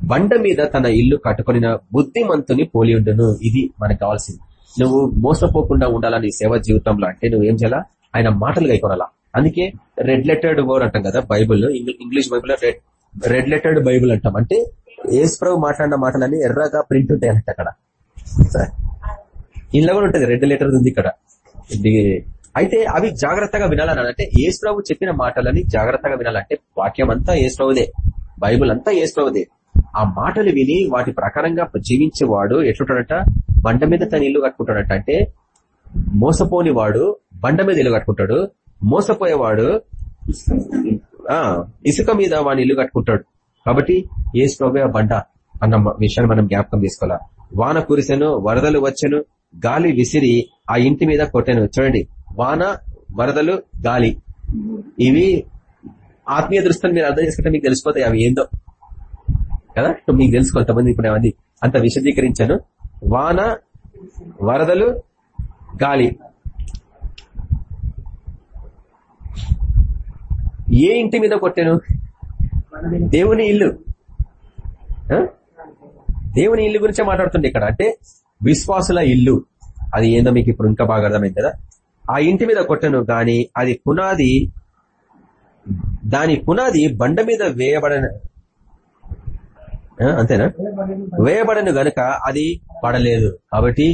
బండ మీద తన ఇల్లు కట్టుకుని బుద్ధిమంతుని పోలి ఉండును. ఇది మనకు కావాల్సింది. నువ్వు మోసపోకుండా ఉండాలని సేవ జీవితంలో? అంటే నువ్వు ఏం చేయాలా? ఆయన మాటలు కైకొనాలా అందుకే రెడ్ లెటర్డ్ వర్డ్ అంటాం కదా బైబుల్ ఇంగ్లీష్ బైబుల్లో రెడ్ రెడ్ లెటర్డ్ బైబుల్ అంటాం. అంటే ఏసుప్రభు మాట్లాడిన మాటలన్నీ ఎర్రగా ప్రింట్ ఉంటాయంట అక్కడ. ఇంట్లో కూడా ఉంటుంది రెడ్ లెటర్ ఉంది ఇక్కడ. అయితే అవి జాగ్రత్తగా వినాలని అంటే ఏసుప్రభు చెప్పిన మాటలని జాగ్రత్తగా వినాలంటే వాక్యం అంతా ఏసుప్రభుదే బైబుల్ అంతా ఏసుప్రభుదే ఆ మాటలు విని వాటి ప్రకారంగా జీవించేవాడు ఎట్లుంటాడట? బండ మీద తన ఇల్లు కట్టుకుంటాడట. అంటే మోసపోని వాడు బండ మీద ఇల్లు కట్టుకుంటాడు. మోసపోయేవాడు ఇసుక మీద వాని ఇల్లు కట్టుకుంటాడు. కాబట్టి ఏ ప్రభు బండ అన్న విషయాన్ని మనం జ్ఞాపకం తీసుకోవాలా వాన కురిసెను వరదలు వచ్చెను గాలి విసిరి ఆ ఇంటి మీద కొట్టాను. చూడండి వాన వరదలు గాలి. ఇవి ఆత్మీయ దృష్టిని మీరు అర్థం చేసుకుంటే మీకు తెలిసిపోతాయి అవి ఏందో. కదా? మీకు తెలుసు కొంతమంది ఇప్పుడు అవన్నీ అంత విశదీకరించాను. వాన వరదలు గాలి. ఏ ఇంటి మీద కొట్టాను? దేవుని ఇల్లు. ఆ? దేవుని ఇల్లు గురించే మాట్లాడుతుంది ఇక్కడ. అంటే విశ్వాసుల ఇల్లు. అది ఏందో మీకు ఇప్పుడు ఇంకా బాగా అర్థమైంది కదా? ఆ ఇంటి మీద కొట్టను గాని అది పునాది దాని పునాది బండ మీద వేయబడన ఆ, అంతేనా? వేయబడను గనుక అది పడలేదు. కాబట్టి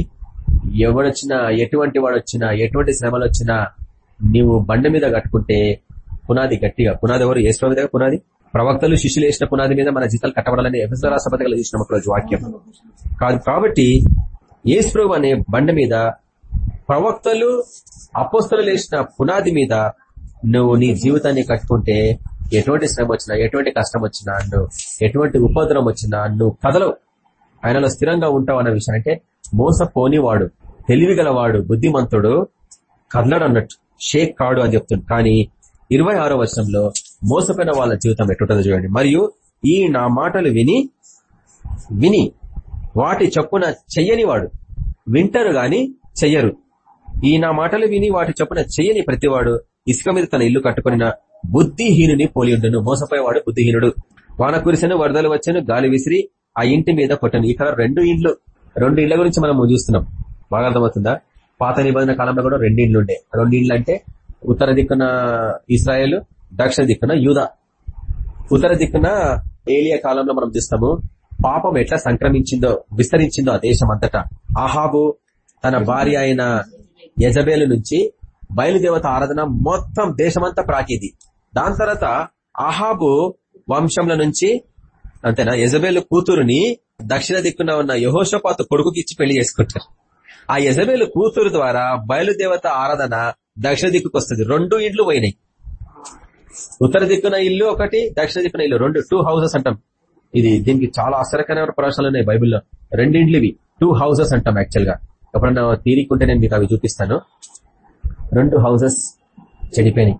ఎవడొచ్చినా ఎటువంటి వాడు వచ్చినా ఎటువంటి శ్రమలు వచ్చినా నీవు బండ మీద కట్టుకుంటే పునాది గట్టిగా పునాది ఎవరు? ఏ స్వామి దగ్గర పునాది? ప్రవక్తలు శిష్యులు వేసిన పునాది మీద మన జీతాలు కట్టబడాలని ఎఫ్ఎస్ రాష్ట్రపతిగా చూసిన వాక్యం. కాదు కాబట్టి ఏసుప్రభు అనే బండ మీద ప్రవక్తలు అపోస్తలు వేసిన పునాది మీద నువ్వు నీ జీవితాన్ని కట్టుకుంటే ఎటువంటి శ్రమ వచ్చినా ఎటువంటి కష్టం వచ్చినా నువ్వు ఎటువంటి ఉపద్రవం వచ్చినా నువ్వు కదలవు. ఆయనలో స్థిరంగా ఉంటావు అన్న విషయం అంటే మోసపోనివాడు తెలివి గలవాడు బుద్ధిమంతుడు కదలడు అన్నట్టు షేక్ కాడు అని చెప్తుంది కానీ ఇరవై ఆరో వర్షంలో మోసపోయిన వాళ్ళ జీవితం ఎటుంటుందో చూడండి. మరియు ఈ నా మాటలు విని విని వాటి చొప్పున చెయ్యని వాడు వింటారు గాని చెయ్యరు. ఈ నా మాటలు విని వాటి చొప్పున చెయ్యని ప్రతివాడు ఇసుక మీద తన ఇల్లు కట్టుకుని బుద్ధిహీనుని పోలి ఉండను. మోసపోయేవాడు బుద్ధిహీనుడు. వాన కురిసెను వరదలు వచ్చాను గాలి విసిరి ఆ ఇంటి మీద కొట్టను. ఇక్కడ రెండు ఇండ్లు రెండు ఇండ్ల గురించి మనం చూస్తున్నాం. బాగా అర్థమవుతుందా? పాత నిబంధన కాలంలో కూడా రెండు ఇండ్లు ఉండే రెండు ఇండ్లు అంటే ఉత్తర దిక్కున ఇస్రాయేల్ దక్షిణ దిక్కున యూదా. ఉత్తర దిక్కున ఏలియా కాలంలో మనం చూస్తాము పాపం ఎట్లా సంక్రమించిందో విస్తరించిందో ఆ దేశం అంతటా ఆహాబు తన భార్య అయిన యజబేలు నుంచి బయలుదేవత ఆరాధన మొత్తం దేశమంతా ప్రాకిది. దాని తర్వాత అహాబు వంశంల నుంచి అంతేనా యజబేలు కూతురుని దక్షిణ దిక్కున ఉన్న యహోషపాత కొడుకుకి ఇచ్చి పెళ్ళి చేసుకుంటారు. ఆ యజబేలు కూతురు ద్వారా బయలుదేవత ఆరాధన దక్షిణ దిక్కుకు వస్తుంది. రెండు ఇండ్లు పోయినాయి. ఉత్తర దిక్కున ఇల్లు ఒకటి దక్షిణ దిక్కున ఇల్లు రెండు. టూ హౌసెస్ అంటాం. ఇది దీనికి చాలా ఆశ్చర్యకరమైన ప్రవేశాలు ఉన్నాయి బైబిల్లో. రెండిండ్లు ఇవి. టూ హౌసెస్ అంటాం యాక్చువల్గా. ఎప్పుడన్నా తీరికుంటే నేను మీకు అవి చూపిస్తాను. రెండు హౌసెస్ చెడిపోయినాయి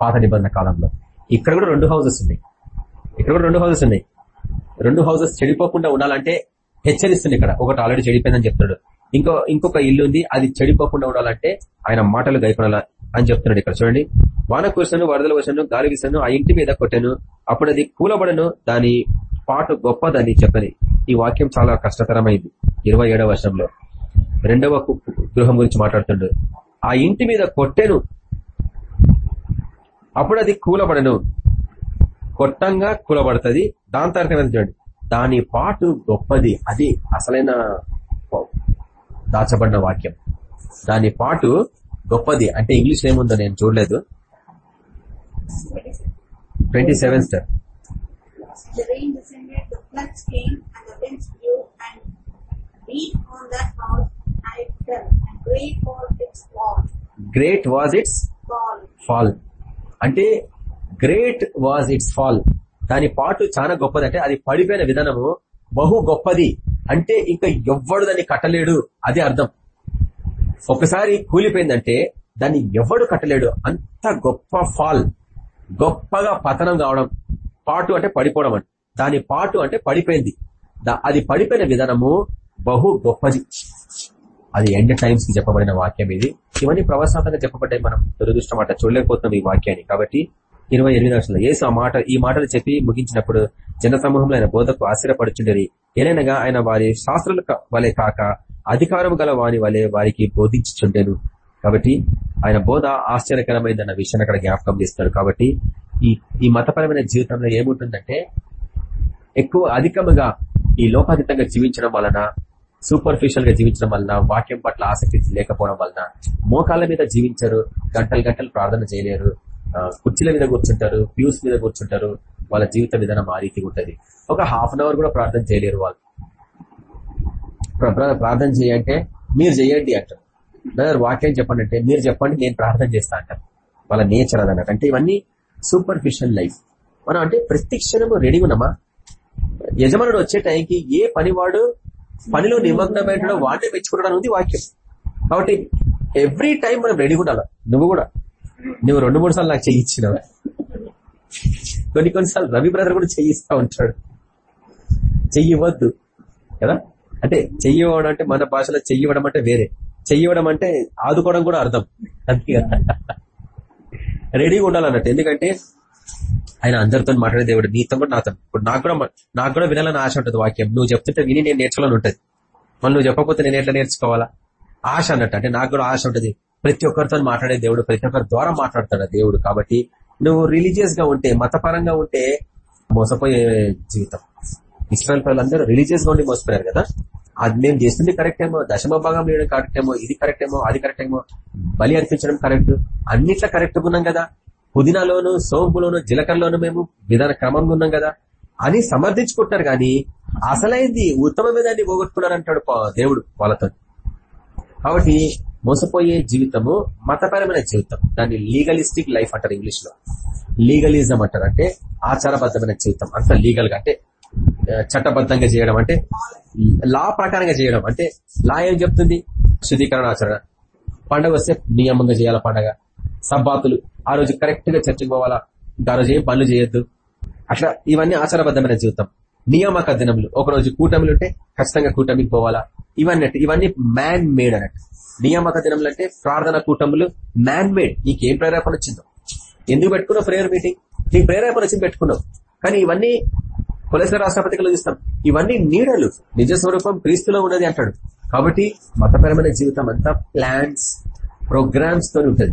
పాత నిబంధన కాలంలో. ఇక్కడ కూడా రెండు హౌసెస్ ఉన్నాయి. ఇక్కడ కూడా రెండు హౌసెస్ ఉన్నాయి. రెండు హౌసెస్ చెడిపోకుండా ఉండాలంటే హెచ్చరిస్తుంది ఇక్కడ. ఒకటి ఆల్రెడీ చెడిపోయిందని చెప్తాడు ఇంకో ఇంకొక ఇల్లు ఉంది అది చెడిపోకుండా ఉండాలంటే ఆయన మాటలు గైకొనాల అని చెప్తున్నాడు ఇక్కడ చూడండి. వాన కురిసను వరదల వసను గాలి వీసాను ఆ ఇంటి మీద కొట్టాను అప్పుడు అది కూలబడను దాని పాటు గొప్పదని చెప్పని ఈ వాక్యం చాలా కష్టతరమైంది. ఇరవై ఏడవ వర్షంలో రెండవ గృహం గురించి మాట్లాడుతుండు. ఆ ఇంటి మీద కొట్టెను అప్పుడు అది కూలబడను. కొట్టంగా కూలబడుతుంది దాని తర్వాత చూడండి. దాని పాటు గొప్పది అది అసలైన దాచబడిన వాక్యం. దాని పాటు గొప్పది అంటే ఇంగ్లీష్ ఏముందో నేను చూడలేదు. Twenty seven star great was its fall అంటే గ్రేట్ వాజ్ ఇట్స్ ఫాల్ దాని పాటు చాలా గొప్పది అంటే అది పడిపోయిన విధానము బహు గొప్పది. అంటే ఇంకా ఎవ్వడు దాన్ని కట్టలేడు అది అర్థం. ఒకసారి కూలిపోయిందంటే దాన్ని ఎవడు కట్టలేడు. అంత గొప్ప ఫాల్. గొప్పగా పతనం కావడం పాటు అంటే పడిపోవడం అని. దాని పాటు అంటే పడిపోయింది. దా- అది పడిపోయిన విధానము బహు గొప్పది. అది ఎండ్ టైమ్స్కి చెప్పబడిన వాక్యం ఇది. ఇవన్నీ ప్రవసాతంగా చెప్పబడ్డాయి మనం దురదృష్టం అట్లా చూడలేకపోతున్నాం ఈ వాక్యాన్ని. కాబట్టి ఇరవై ఎనిమిది లక్షలు ఏసు ఆ మాట ఈ మాటలు చెప్పి ముగించినప్పుడు జన సమూహంలో ఆయన బోధకు ఆశ్చర్యపడుచుండేది ఏలైనగా ఆయన వారి శాస్త్రుల వలె కాక అధికారం గల వారి వలె వారికి బోధించుచుండెను. కాబట్టి ఆయన బోధ ఆశ్చర్యకరమైందన్న విషయాన్ని అక్కడ జ్ఞాపకం చేస్తాడు కాబట్టి ఈ ఈ మతపరమైన జీవితంలో ఏముంటుందంటే ఎక్కువ అధికముగా ఈ లోపాతీతంగా జీవించడం వలన సూపర్ఫిషియల్గా జీవించడం వలన వాక్యం పట్ల ఆసక్తి లేకపోవడం వలన మోకాళ్ళ మీద జీవించరు గంటలు గంటలు ప్రార్థన చేయలేరు కుర్చీల మీద కూర్చుంటారు ప్యూస్ మీద కూర్చుంటారు వాళ్ళ జీవిత విధానం ఆ రీతి ఉంటుంది. ఒక హాఫ్ అన్ అవర్ కూడా ప్రార్థన చేయలేరు వాళ్ళు. ప్రార్థన చేయంటే మీరు చేయండి అంటారు. బ్రదర్ వాక్యం చెప్పండి అంటే మీరు చెప్పండి నేను ప్రార్థన చేస్తా అంటారు. వాళ్ళ నేచర్ అదన్నట్టు అంటే ఇవన్నీ సూపర్ఫిషియల్ లైఫ్ మనం అంటే ప్రతిక్షణము రెడీ ఉన్నామా? యజమానుడు వచ్చే టైంకి ఏ పనివాడు పనిలో నిమగ్నమైన వాటిని మెచ్చుకోవడం ఉంది వాక్యం. కాబట్టి ఎవ్రీ టైం మనం రెడీ ఉండాలి? నువ్వు కూడా. నువ్వు రెండు మూడు సార్లు నాకు చేయించినవా కొన్ని కొన్నిసార్లు రవి బ్రదర్ కూడా చేయిస్తా ఉంటాడు. చెయ్యవద్దు. కదా? అంటే చెయ్యవడం అంటే మన భాషలో చెయ్యవడం అంటే వేరే. చెయ్యవడం అంటే ఆదుకోవడం కూడా అర్థం. అంతే కదా? రెడీగా ఉండాలన్నట్టు. ఎందుకంటే ఆయన అందరితో మాట్లాడే దేవుడు. నీతో కూడా నాతో. ఇప్పుడు నాకు కూడా నాకు కూడా వినాలని ఆశ ఉంటుంది వాక్యం. నువ్వు చెప్తుంటే విని నేను నేర్చుకోవాలని ఉంటుంది. మళ్ళీ నువ్వు చెప్పకపోతే నేను ఎట్లా నేర్చుకోవాలా? ఆశ అన్నట్టు. అంటే నాకు కూడా ఆశ ఉంటుంది. ప్రతి ఒక్కరితో మాట్లాడే దేవుడు ప్రతి ఒక్కరి ద్వారా మాట్లాడతాడు దేవుడు. కాబట్టి నువ్వు రిలీజియస్గా ఉంటే మతపరంగా ఉంటే మోసపోయే జీవితం. ఇస్రాయల్ ప్రజలందరూ రిలీజియస్గా ఉండి మోసపోయారు కదా? అది మేము చేస్తుంది కరెక్ట్ ఏమో దశమ భాగం వేయడం కరెక్ట్ ఏమో ఇది కరెక్ట్ ఏమో అది కరెక్ట్ ఏమో బలి అర్పించడం కరెక్ట్ అన్నిట్లా కరెక్ట్ ఉన్నాం కదా? పుదీనాలోను సోంపులోను జీలకర్రలోను మేము విధాన క్రమంగా ఉన్నాం కదా? అని సమర్థించుకుంటున్నారు కానీ అసలైంది ఉత్తమమైనదాన్ని పోగొట్టుకున్నారు అంటాడు దేవుడు వాళ్ళతో కాబట్టి మోసపోయే జీవితము మతపరమైన జీవితం. దాన్ని లీగలిస్టిక్ లైఫ్ అంటారు ఇంగ్లీష్లో లీగలిజం అంటారు. అంటే ఆచారబద్ధమైన జీవితం. అంత లీగల్గా అంటే చట్టబద్ధంగా చేయడం అంటే లా ప్రకారంగా చేయడం. అంటే లా ఏం చెప్తుంది? శుద్ధీకరణ ఆచరణ. పండగ వస్తే నియమంగా చేయాలా పండగ? సబ్బాతులు. ఆ రోజు కరెక్ట్గా చర్చకు పోవాలా? ఇంకా ఆ రోజు ఏం పనులు చేయొద్దు? అట్లా ఇవన్నీ ఆచారబద్ధమైన జీవితం. నియామక దినములు. ఒక రోజు కూటమిలు ఉంటే ఖచ్చితంగా కూటమికి పోవాలా? ఇవన్నీ ఇవన్నీ మ్యాన్ మేడ్ అన్నట్టు. నియామక దినములు అంటే ప్రార్థన కూటములు మ్యాన్ మేడ్ నీకేం ప్రేరేపణ వచ్చిందో? ఎందుకు పెట్టుకున్నావు ప్రేయర్ మీటింగ్ నీకు ప్రేరేపణ వచ్చింది పెట్టుకున్నావు. కానీ ఇవన్నీ కొలసర రాష్ట్రపతికలు చూస్తాం. ఇవన్నీ నీడలు. నిజ స్వరూపం క్రీస్తులో ఉన్నది అంటాడు. కాబట్టి మతపరమైన జీవితం అంతా ప్లాన్స్ ప్రోగ్రామ్స్తో ఉంటుంది.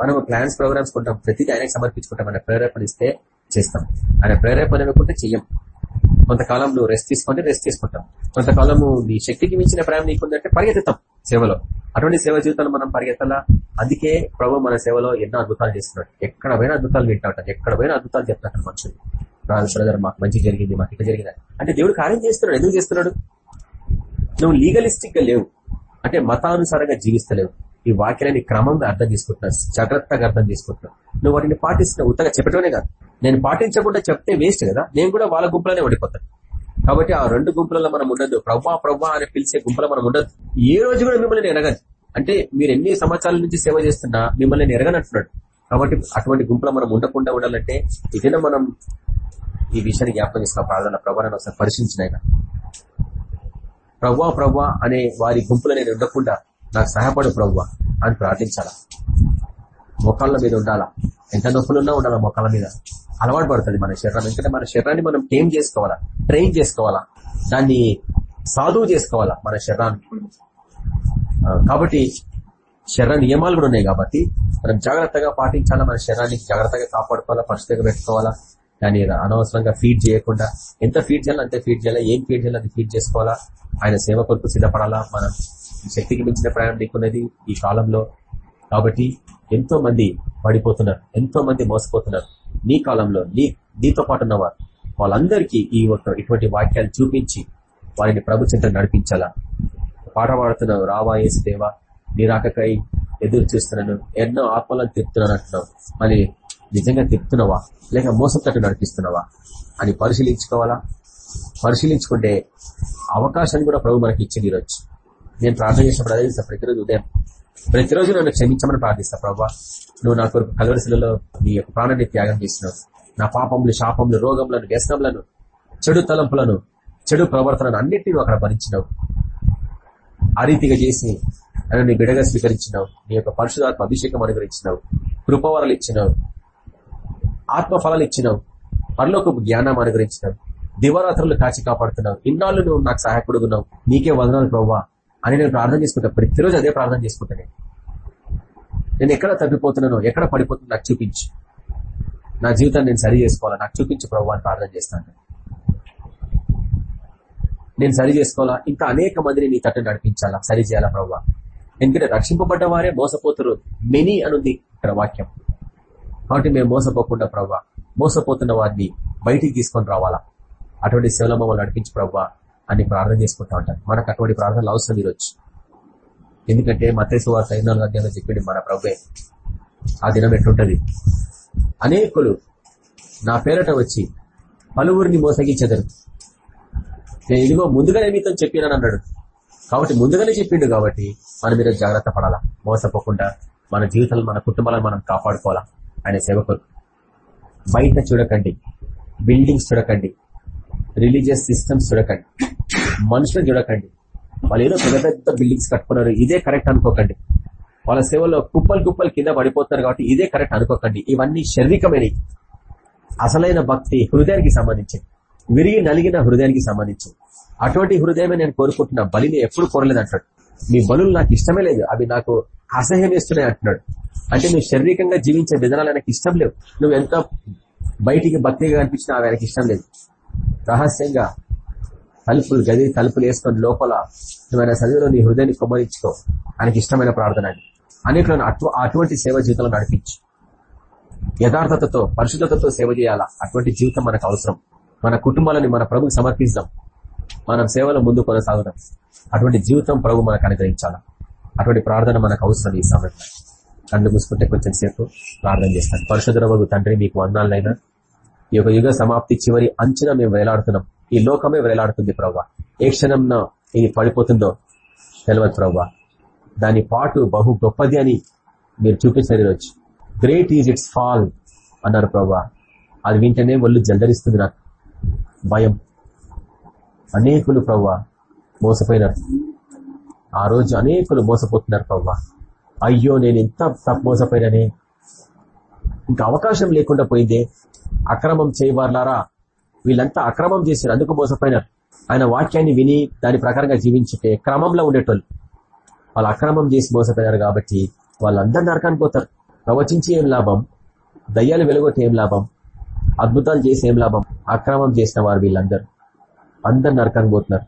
మనం ప్లాన్స్ ప్రోగ్రామ్స్ కొంటాం. ప్రతిదీ ఆయనకు సమర్పించుకుంటాం. ఆయన ప్రేరేపణ ఇస్తే చేస్తాం. ఆయన ప్రేరేపణ ఇవ్వకుంటే చెయ్యం. కొంతకాలం నువ్వు రెస్ట్ తీసుకుంటే రెస్ట్ తీసుకుంటాం కొంతకాలం నీ శక్తికి మించిన ప్రేమ నీకుందంటే పరిగెత్తుతాం సేవలో. అటువంటి సేవ జీవితంలో మనం పరిగెత్తాలా? అందుకే ప్రభు మన సేవలో ఎన్నో అద్భుతాలు చేస్తున్నాడు. ఎక్కడ పోయినా అద్భుతాలు వింటా ఎక్కడ పోయినా అద్భుతాలు చెప్తాడు మనుషులు. రాజు బ్రదర్ మాకు మంచి జరిగింది మాకు ఇట్లా జరిగింది అంటే దేవుడు కార్యం చేస్తున్నాడు. ఎందుకు చేస్తున్నాడు? నువ్వు లీగలిస్టిక్గా లేవు. అంటే మతానుసారంగా జీవిస్తలేవు. ఈ వాక్యాన్ని క్రమంగా అర్థం చేసుకుంటున్నావు. జాగ్రత్తగా అర్థం చేసుకుంటున్నావు. నువ్వు వాటిని పాటిస్తున్నావు. ఉత్తగా చెప్పటమే కాదు. నేను పాటించకుండా చెప్తే వేస్ట్ కదా. నేను కూడా వాళ్ళ గుంపులోనే ఓడిపోతాను కాబట్టి ఆ రెండు గుంపులలో మనం ఉండదు ప్రవ్వా ప్రవ్వా అని పిలిచే గుంపులో మనం ఉండదు ఏ రోజు కూడా మిమ్మల్ని ఎరగదు అంటే మీరు ఎన్ని సంవత్సరాల నుంచి సేవ చేస్తున్నా మిమ్మల్ని నేను ఎరగనంటున్నాడు కాబట్టి అటువంటి గుంపులో మనం ఉండకుండా ఉండాలంటే ఇదైనా మనం ఈ విషయాన్ని జ్ఞాపకం చేసిన ప్రార్థన ప్రభావాన్ని ఒకసారి పరిశీలించిన ఆయన. ప్రవ్వా ప్రవ్వా అనే వారి గుంపులో నేను ఉండకుండా నాకు సహాయపడు ప్రవ్వా అని ప్రార్థించాలా? మొక్కళ్ళ మీద ఉండాలా? ఎంత నొప్పులున్నా ఉండాలా మొక్కల మీద? అలవాటు పడుతుంది మన శరీరం. ఎందుకంటే మన శరీరాన్ని మనం టేమ్ చేసుకోవాలా ట్రైన్ చేసుకోవాలా దాన్ని సాధువు చేసుకోవాలా మన శరీరాన్ని. కాబట్టి శరీర నియమాలు కూడా ఉన్నాయి కాబట్టి మనం జాగ్రత్తగా పాటించాలా మన శరీరాన్ని జాగ్రత్తగా కాపాడుకోవాలా పరిస్థితిగా పెట్టుకోవాలా దాన్ని అనవసరంగా ఫీడ్ చేయకుండా ఎంత ఫీడ్ చేయాలి అంతే ఫీడ్ చేయాలా ఏం ఫీడ్ చేయాలి అది ఫీడ్ చేసుకోవాలా ఆయన సేవ కొరకు సిద్ధపడాలా మనం శక్తికి మించిన ప్రయాణం నీకున్నది ఈ కాలంలో. కాబట్టి ఎంతో మంది పడిపోతున్నారు ఎంతో మంది మోసపోతున్నారు. నీ కాలంలో నీ నీతో పాటు ఉన్నవారు వాళ్ళందరికీ ఈ యొక్క ఇటువంటి వాక్యాలు చూపించి వారిని ప్రభు చింతన నడిపించాలా? పాట పాడుతున్నావు రావా దేవా నీ ఎదురు చూస్తున్నాను ఎన్నో ఆత్మలను తిప్పుతున్నాను అంటున్నావు మరి నిజంగా తిప్పుతున్నావా లేక మోసం తట్టు నడిపిస్తున్నావా? అని పరిశీలించుకోవాలా? పరిశీలించుకుంటే అవకాశాన్ని కూడా ప్రభు మనకి ఇచ్చింది ఈరోజు. నేను ప్రార్థన చేసినప్పుడు అదే ప్రతిరోజు ఉదయం ప్రతిరోజు నన్ను క్షమించమని ప్రార్థిస్తా ప్రభావ నువ్వు నా కొరకు కలవరిశిలలో నీ యొక్క ప్రాణాన్ని త్యాగం చేసినావు. నా పాపములు శాపములు రోగములను వ్యసనములను చెడు తలంపులను చెడు ప్రవర్తనను అన్నింటినీ నువ్వు అక్కడ భరించినావు. ఆ రీతిగా చేసి నన్ను బిడగా స్వీకరించినావు. నీ యొక్క పరిశుధాత్మ అభిషేకం అనుగ్రహించినావు. కృపవరాలు ఇచ్చినావు. ఆత్మఫలాలు ఇచ్చినావు. పరలోకపు జ్ఞానం అనుగ్రహించినావు. దివరాత్రులు కాచి కాపాడుతున్నావు. ఇన్నాళ్ళు నువ్వు నాకు సహాయపడుగున్నావు. నీకే వదనాలు ప్రవ్వా అని నేను ప్రార్థన చేసుకుంటా. ప్రతిరోజు అదే ప్రార్థన చేసుకుంటాను నేను. ఎక్కడ తప్పిపోతున్నానో ఎక్కడ పడిపోతున్నా నాకు చూపించు. నా జీవితాన్ని నేను సరి చేసుకోవాలా? నాకు చూపించు ప్రభు అని ప్రార్థన చేస్తాను. నేను సరి చేసుకోవాలా? ఇంకా అనేక మందిని నీ తట్టు నడిపించాలా? సరి చేయాలా ప్రభు? ఎందుకంటే రక్షింపబడ్డ వారే మోసపోతున్నారు మెనీ అనుంది ఇక్కడ వాక్యం. కాబట్టి మేము మోసపోకుండా ప్రభు మోసపోతున్న వారిని బయటికి తీసుకొని రావాలా? అటువంటి సేవలో మమ్మల్ని నడిపించి ప్రభు. అని ప్రార్థన చేసుకుంటా ఉంటారు. మనకు అటువంటి ప్రార్థనలు అవసరం ఈరోజు. ఎందుకంటే మతేసు వార్త ఐదు నాలుగు అధ్యాయంలో చెప్పింది మన ప్రభే. ఆ దినం ఎట్లుంటది? అనేకులు నా పేరట వచ్చి పలువురిని మోసగించెదరు. నేను ఇదిగో ముందుగానే మీతో చెప్పినాను అన్నాడు. కాబట్టి ముందుగానే చెప్పిండు కాబట్టి మన మీద జాగ్రత్త పడాలా. మోసపోకుండా మన జీవితాలు మన కుటుంబాలను మనం కాపాడుకోవాలా. ఆయన సేవకులు. బయట చూడకండి. బిల్డింగ్స్ చూడకండి. రిలీజియస్ సిస్టమ్స్ చూడకండి. మనుషులను చూడకండి. వాళ్ళు ఏదో పెద్ద పెద్ద బిల్డింగ్స్ కట్టుకున్నారు ఇదే కరెక్ట్ అనుకోకండి. వాళ్ళ సేవలో కుప్పలు కుప్పలు కింద పడిపోతున్నారు కాబట్టి ఇదే కరెక్ట్ అనుకోకండి. ఇవన్నీ శారీరకమైనవి. అసలైన భక్తి హృదయానికి సంబంధించి విరిగి నలిగిన హృదయానికి సంబంధించి అటువంటి హృదయమే నేను కోరుకుంటున్న. బలిని ఎప్పుడు కోరలేదు అంటాడు మీ బలులు నాకు ఇష్టమే లేదు. అవి నాకు అసహ్యం వేస్తున్నాయి అంటున్నాడు. అంటే నువ్వు శారీరకంగా జీవించే విధానాలు ఆయనకి ఇష్టం లేవు. నువ్వు ఎంత బయటికి భక్తిగా కనిపించినా అవి ఆయనకి ఇష్టం లేదు. రహస్యంగా తలుపులు గది తలుపులు వేసుకొని లోపల ఏమైనా చదివిలో నీ హృదయాన్ని కొమ్మరించుకో. ఆయనకి ఇష్టమైన ప్రార్థన అని అనేకలను అటువంటి సేవ జీవితంలో నడిపించు. యథార్థతతో పరిశుద్ధతతో సేవ చేయాలా? అటువంటి జీవితం మనకు అవసరం. మన కుటుంబాలని మన ప్రభుకి సమర్పిస్తాం మనం సేవలో ముందు కొనసాగుదాం. అటువంటి జీవితం ప్రభు మనకు అనుగ్రహించాలా? అటువంటి ప్రార్థన మనకు అవసరం ఈ సమయంలో. కళ్ళు మూసుకుంటే కొంచెం సేపు ప్రార్థన చేస్తాను. పరిశుద్ధ తండ్రి మీకు వందాలైనా యుగ యొక్క యుగ సమాప్తి చివరి అంచనా మేము వేలాడుతున్నాం. ఈ లోకమే వేలాడుతుంది ప్రవ్వా. ఏ క్షణం ఇది పడిపోతుందో తెలియదు ప్రవ్వా. దాని పాటు బహు గొప్పది అని మీరు చూపించారు ఈరోజు గ్రేట్ ఈజ్ ఇట్స్ ఫాల్ అన్నారు ప్రవ్వా. అది వింటేనే ఒళ్ళు జల్దరిస్తుంది నాకు. భయం. అనేకులు ప్రవ్వా మోసపోయినారు. ఆ రోజు అనేకులు మోసపోతున్నారు ప్రవ్వా. అయ్యో నేను ఎంత తప్పు మోసపోయిననే? ఇంకా అవకాశం లేకుండా పోయిందే అక్రమం చేయవారులారా? వీళ్ళంతా అక్రమం చేశారు అందుకు మోసపోయినారు. ఆయన వాక్యాన్ని విని దాని ప్రకారంగా జీవించే క్రమంలో ఉండేటోళ్ళు. వాళ్ళు అక్రమం చేసి మోసపోయినారు కాబట్టి వాళ్ళందరూ నరకానికి పోతారు. ప్రవచించి ఏం లాభం? దయ్యాలు వెలుగొట్టి ఏం లాభం? అద్భుతాలు చేసి ఏం లాభం? అక్రమం చేసిన వారు వీళ్ళందరూ. అందరు నరకానికి పోతున్నారు.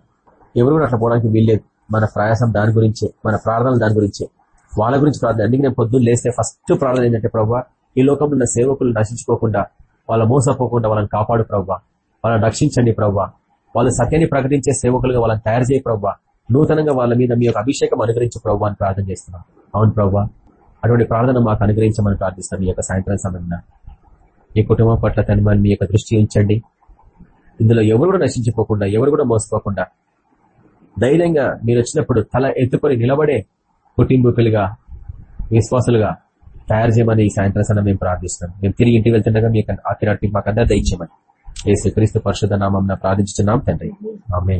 ఎవరు కూడా అట్లా పోవడానికి వీల్లేదు. మన ప్రయాసం దాని గురించే మన ప్రార్థనలు దాని గురించే. వాళ్ళ గురించి ప్రార్థన అందుకే నేను పొద్దున్న లేస్తే ఫస్ట్ ప్రార్థన ఏంటంటే ప్రభావ ఈ లోకంలో ఉన్న సేవకులు నశించుకోకుండా వాళ్ళ మోసపోకుండా వాళ్ళని కాపాడు ప్రవ్వా. వాళ్ళని రక్షించండి ప్రవ్వా. వాళ్ళు సత్యాన్ని ప్రకటించే సేవకులుగా వాళ్ళని తయారు చేయ ప్రవ్వా. నూతనంగా వాళ్ళ మీద మీ యొక్క అభిషేకం అనుగ్రహించే ప్రవ్వా అని ప్రార్థన చేస్తున్నాం. అవును ప్రవ్వా. అటువంటి ప్రార్థన మాకు అనుగ్రహించమని ప్రార్థిస్తాం మీ యొక్క సాయంత్రం సమయంలో. ఈ కుటుంబం పట్ల తన మీ యొక్క దృష్టి ఉంచండి. ఇందులో ఎవరు కూడా నశించిపోకుండా ఎవరు కూడా మోసపోకుండా ధైర్యంగా మీరు వచ్చినప్పుడు తల ఎత్తుకొని నిలబడే కుటుంబీకులుగా విశ్వాసులుగా తయారు చేయమని ఈ సాయంత్రం సన్న మేము ప్రార్థిస్తున్నాం. మేము తిరిగి ఇంటికి వెళ్తుండగా మీకు ఆ తిరటి దయచేయమని. ఏసు క్రీస్తు పరిశుద్ధ నామం ప్రార్థించుతున్నాం తండ్రి. ఆమె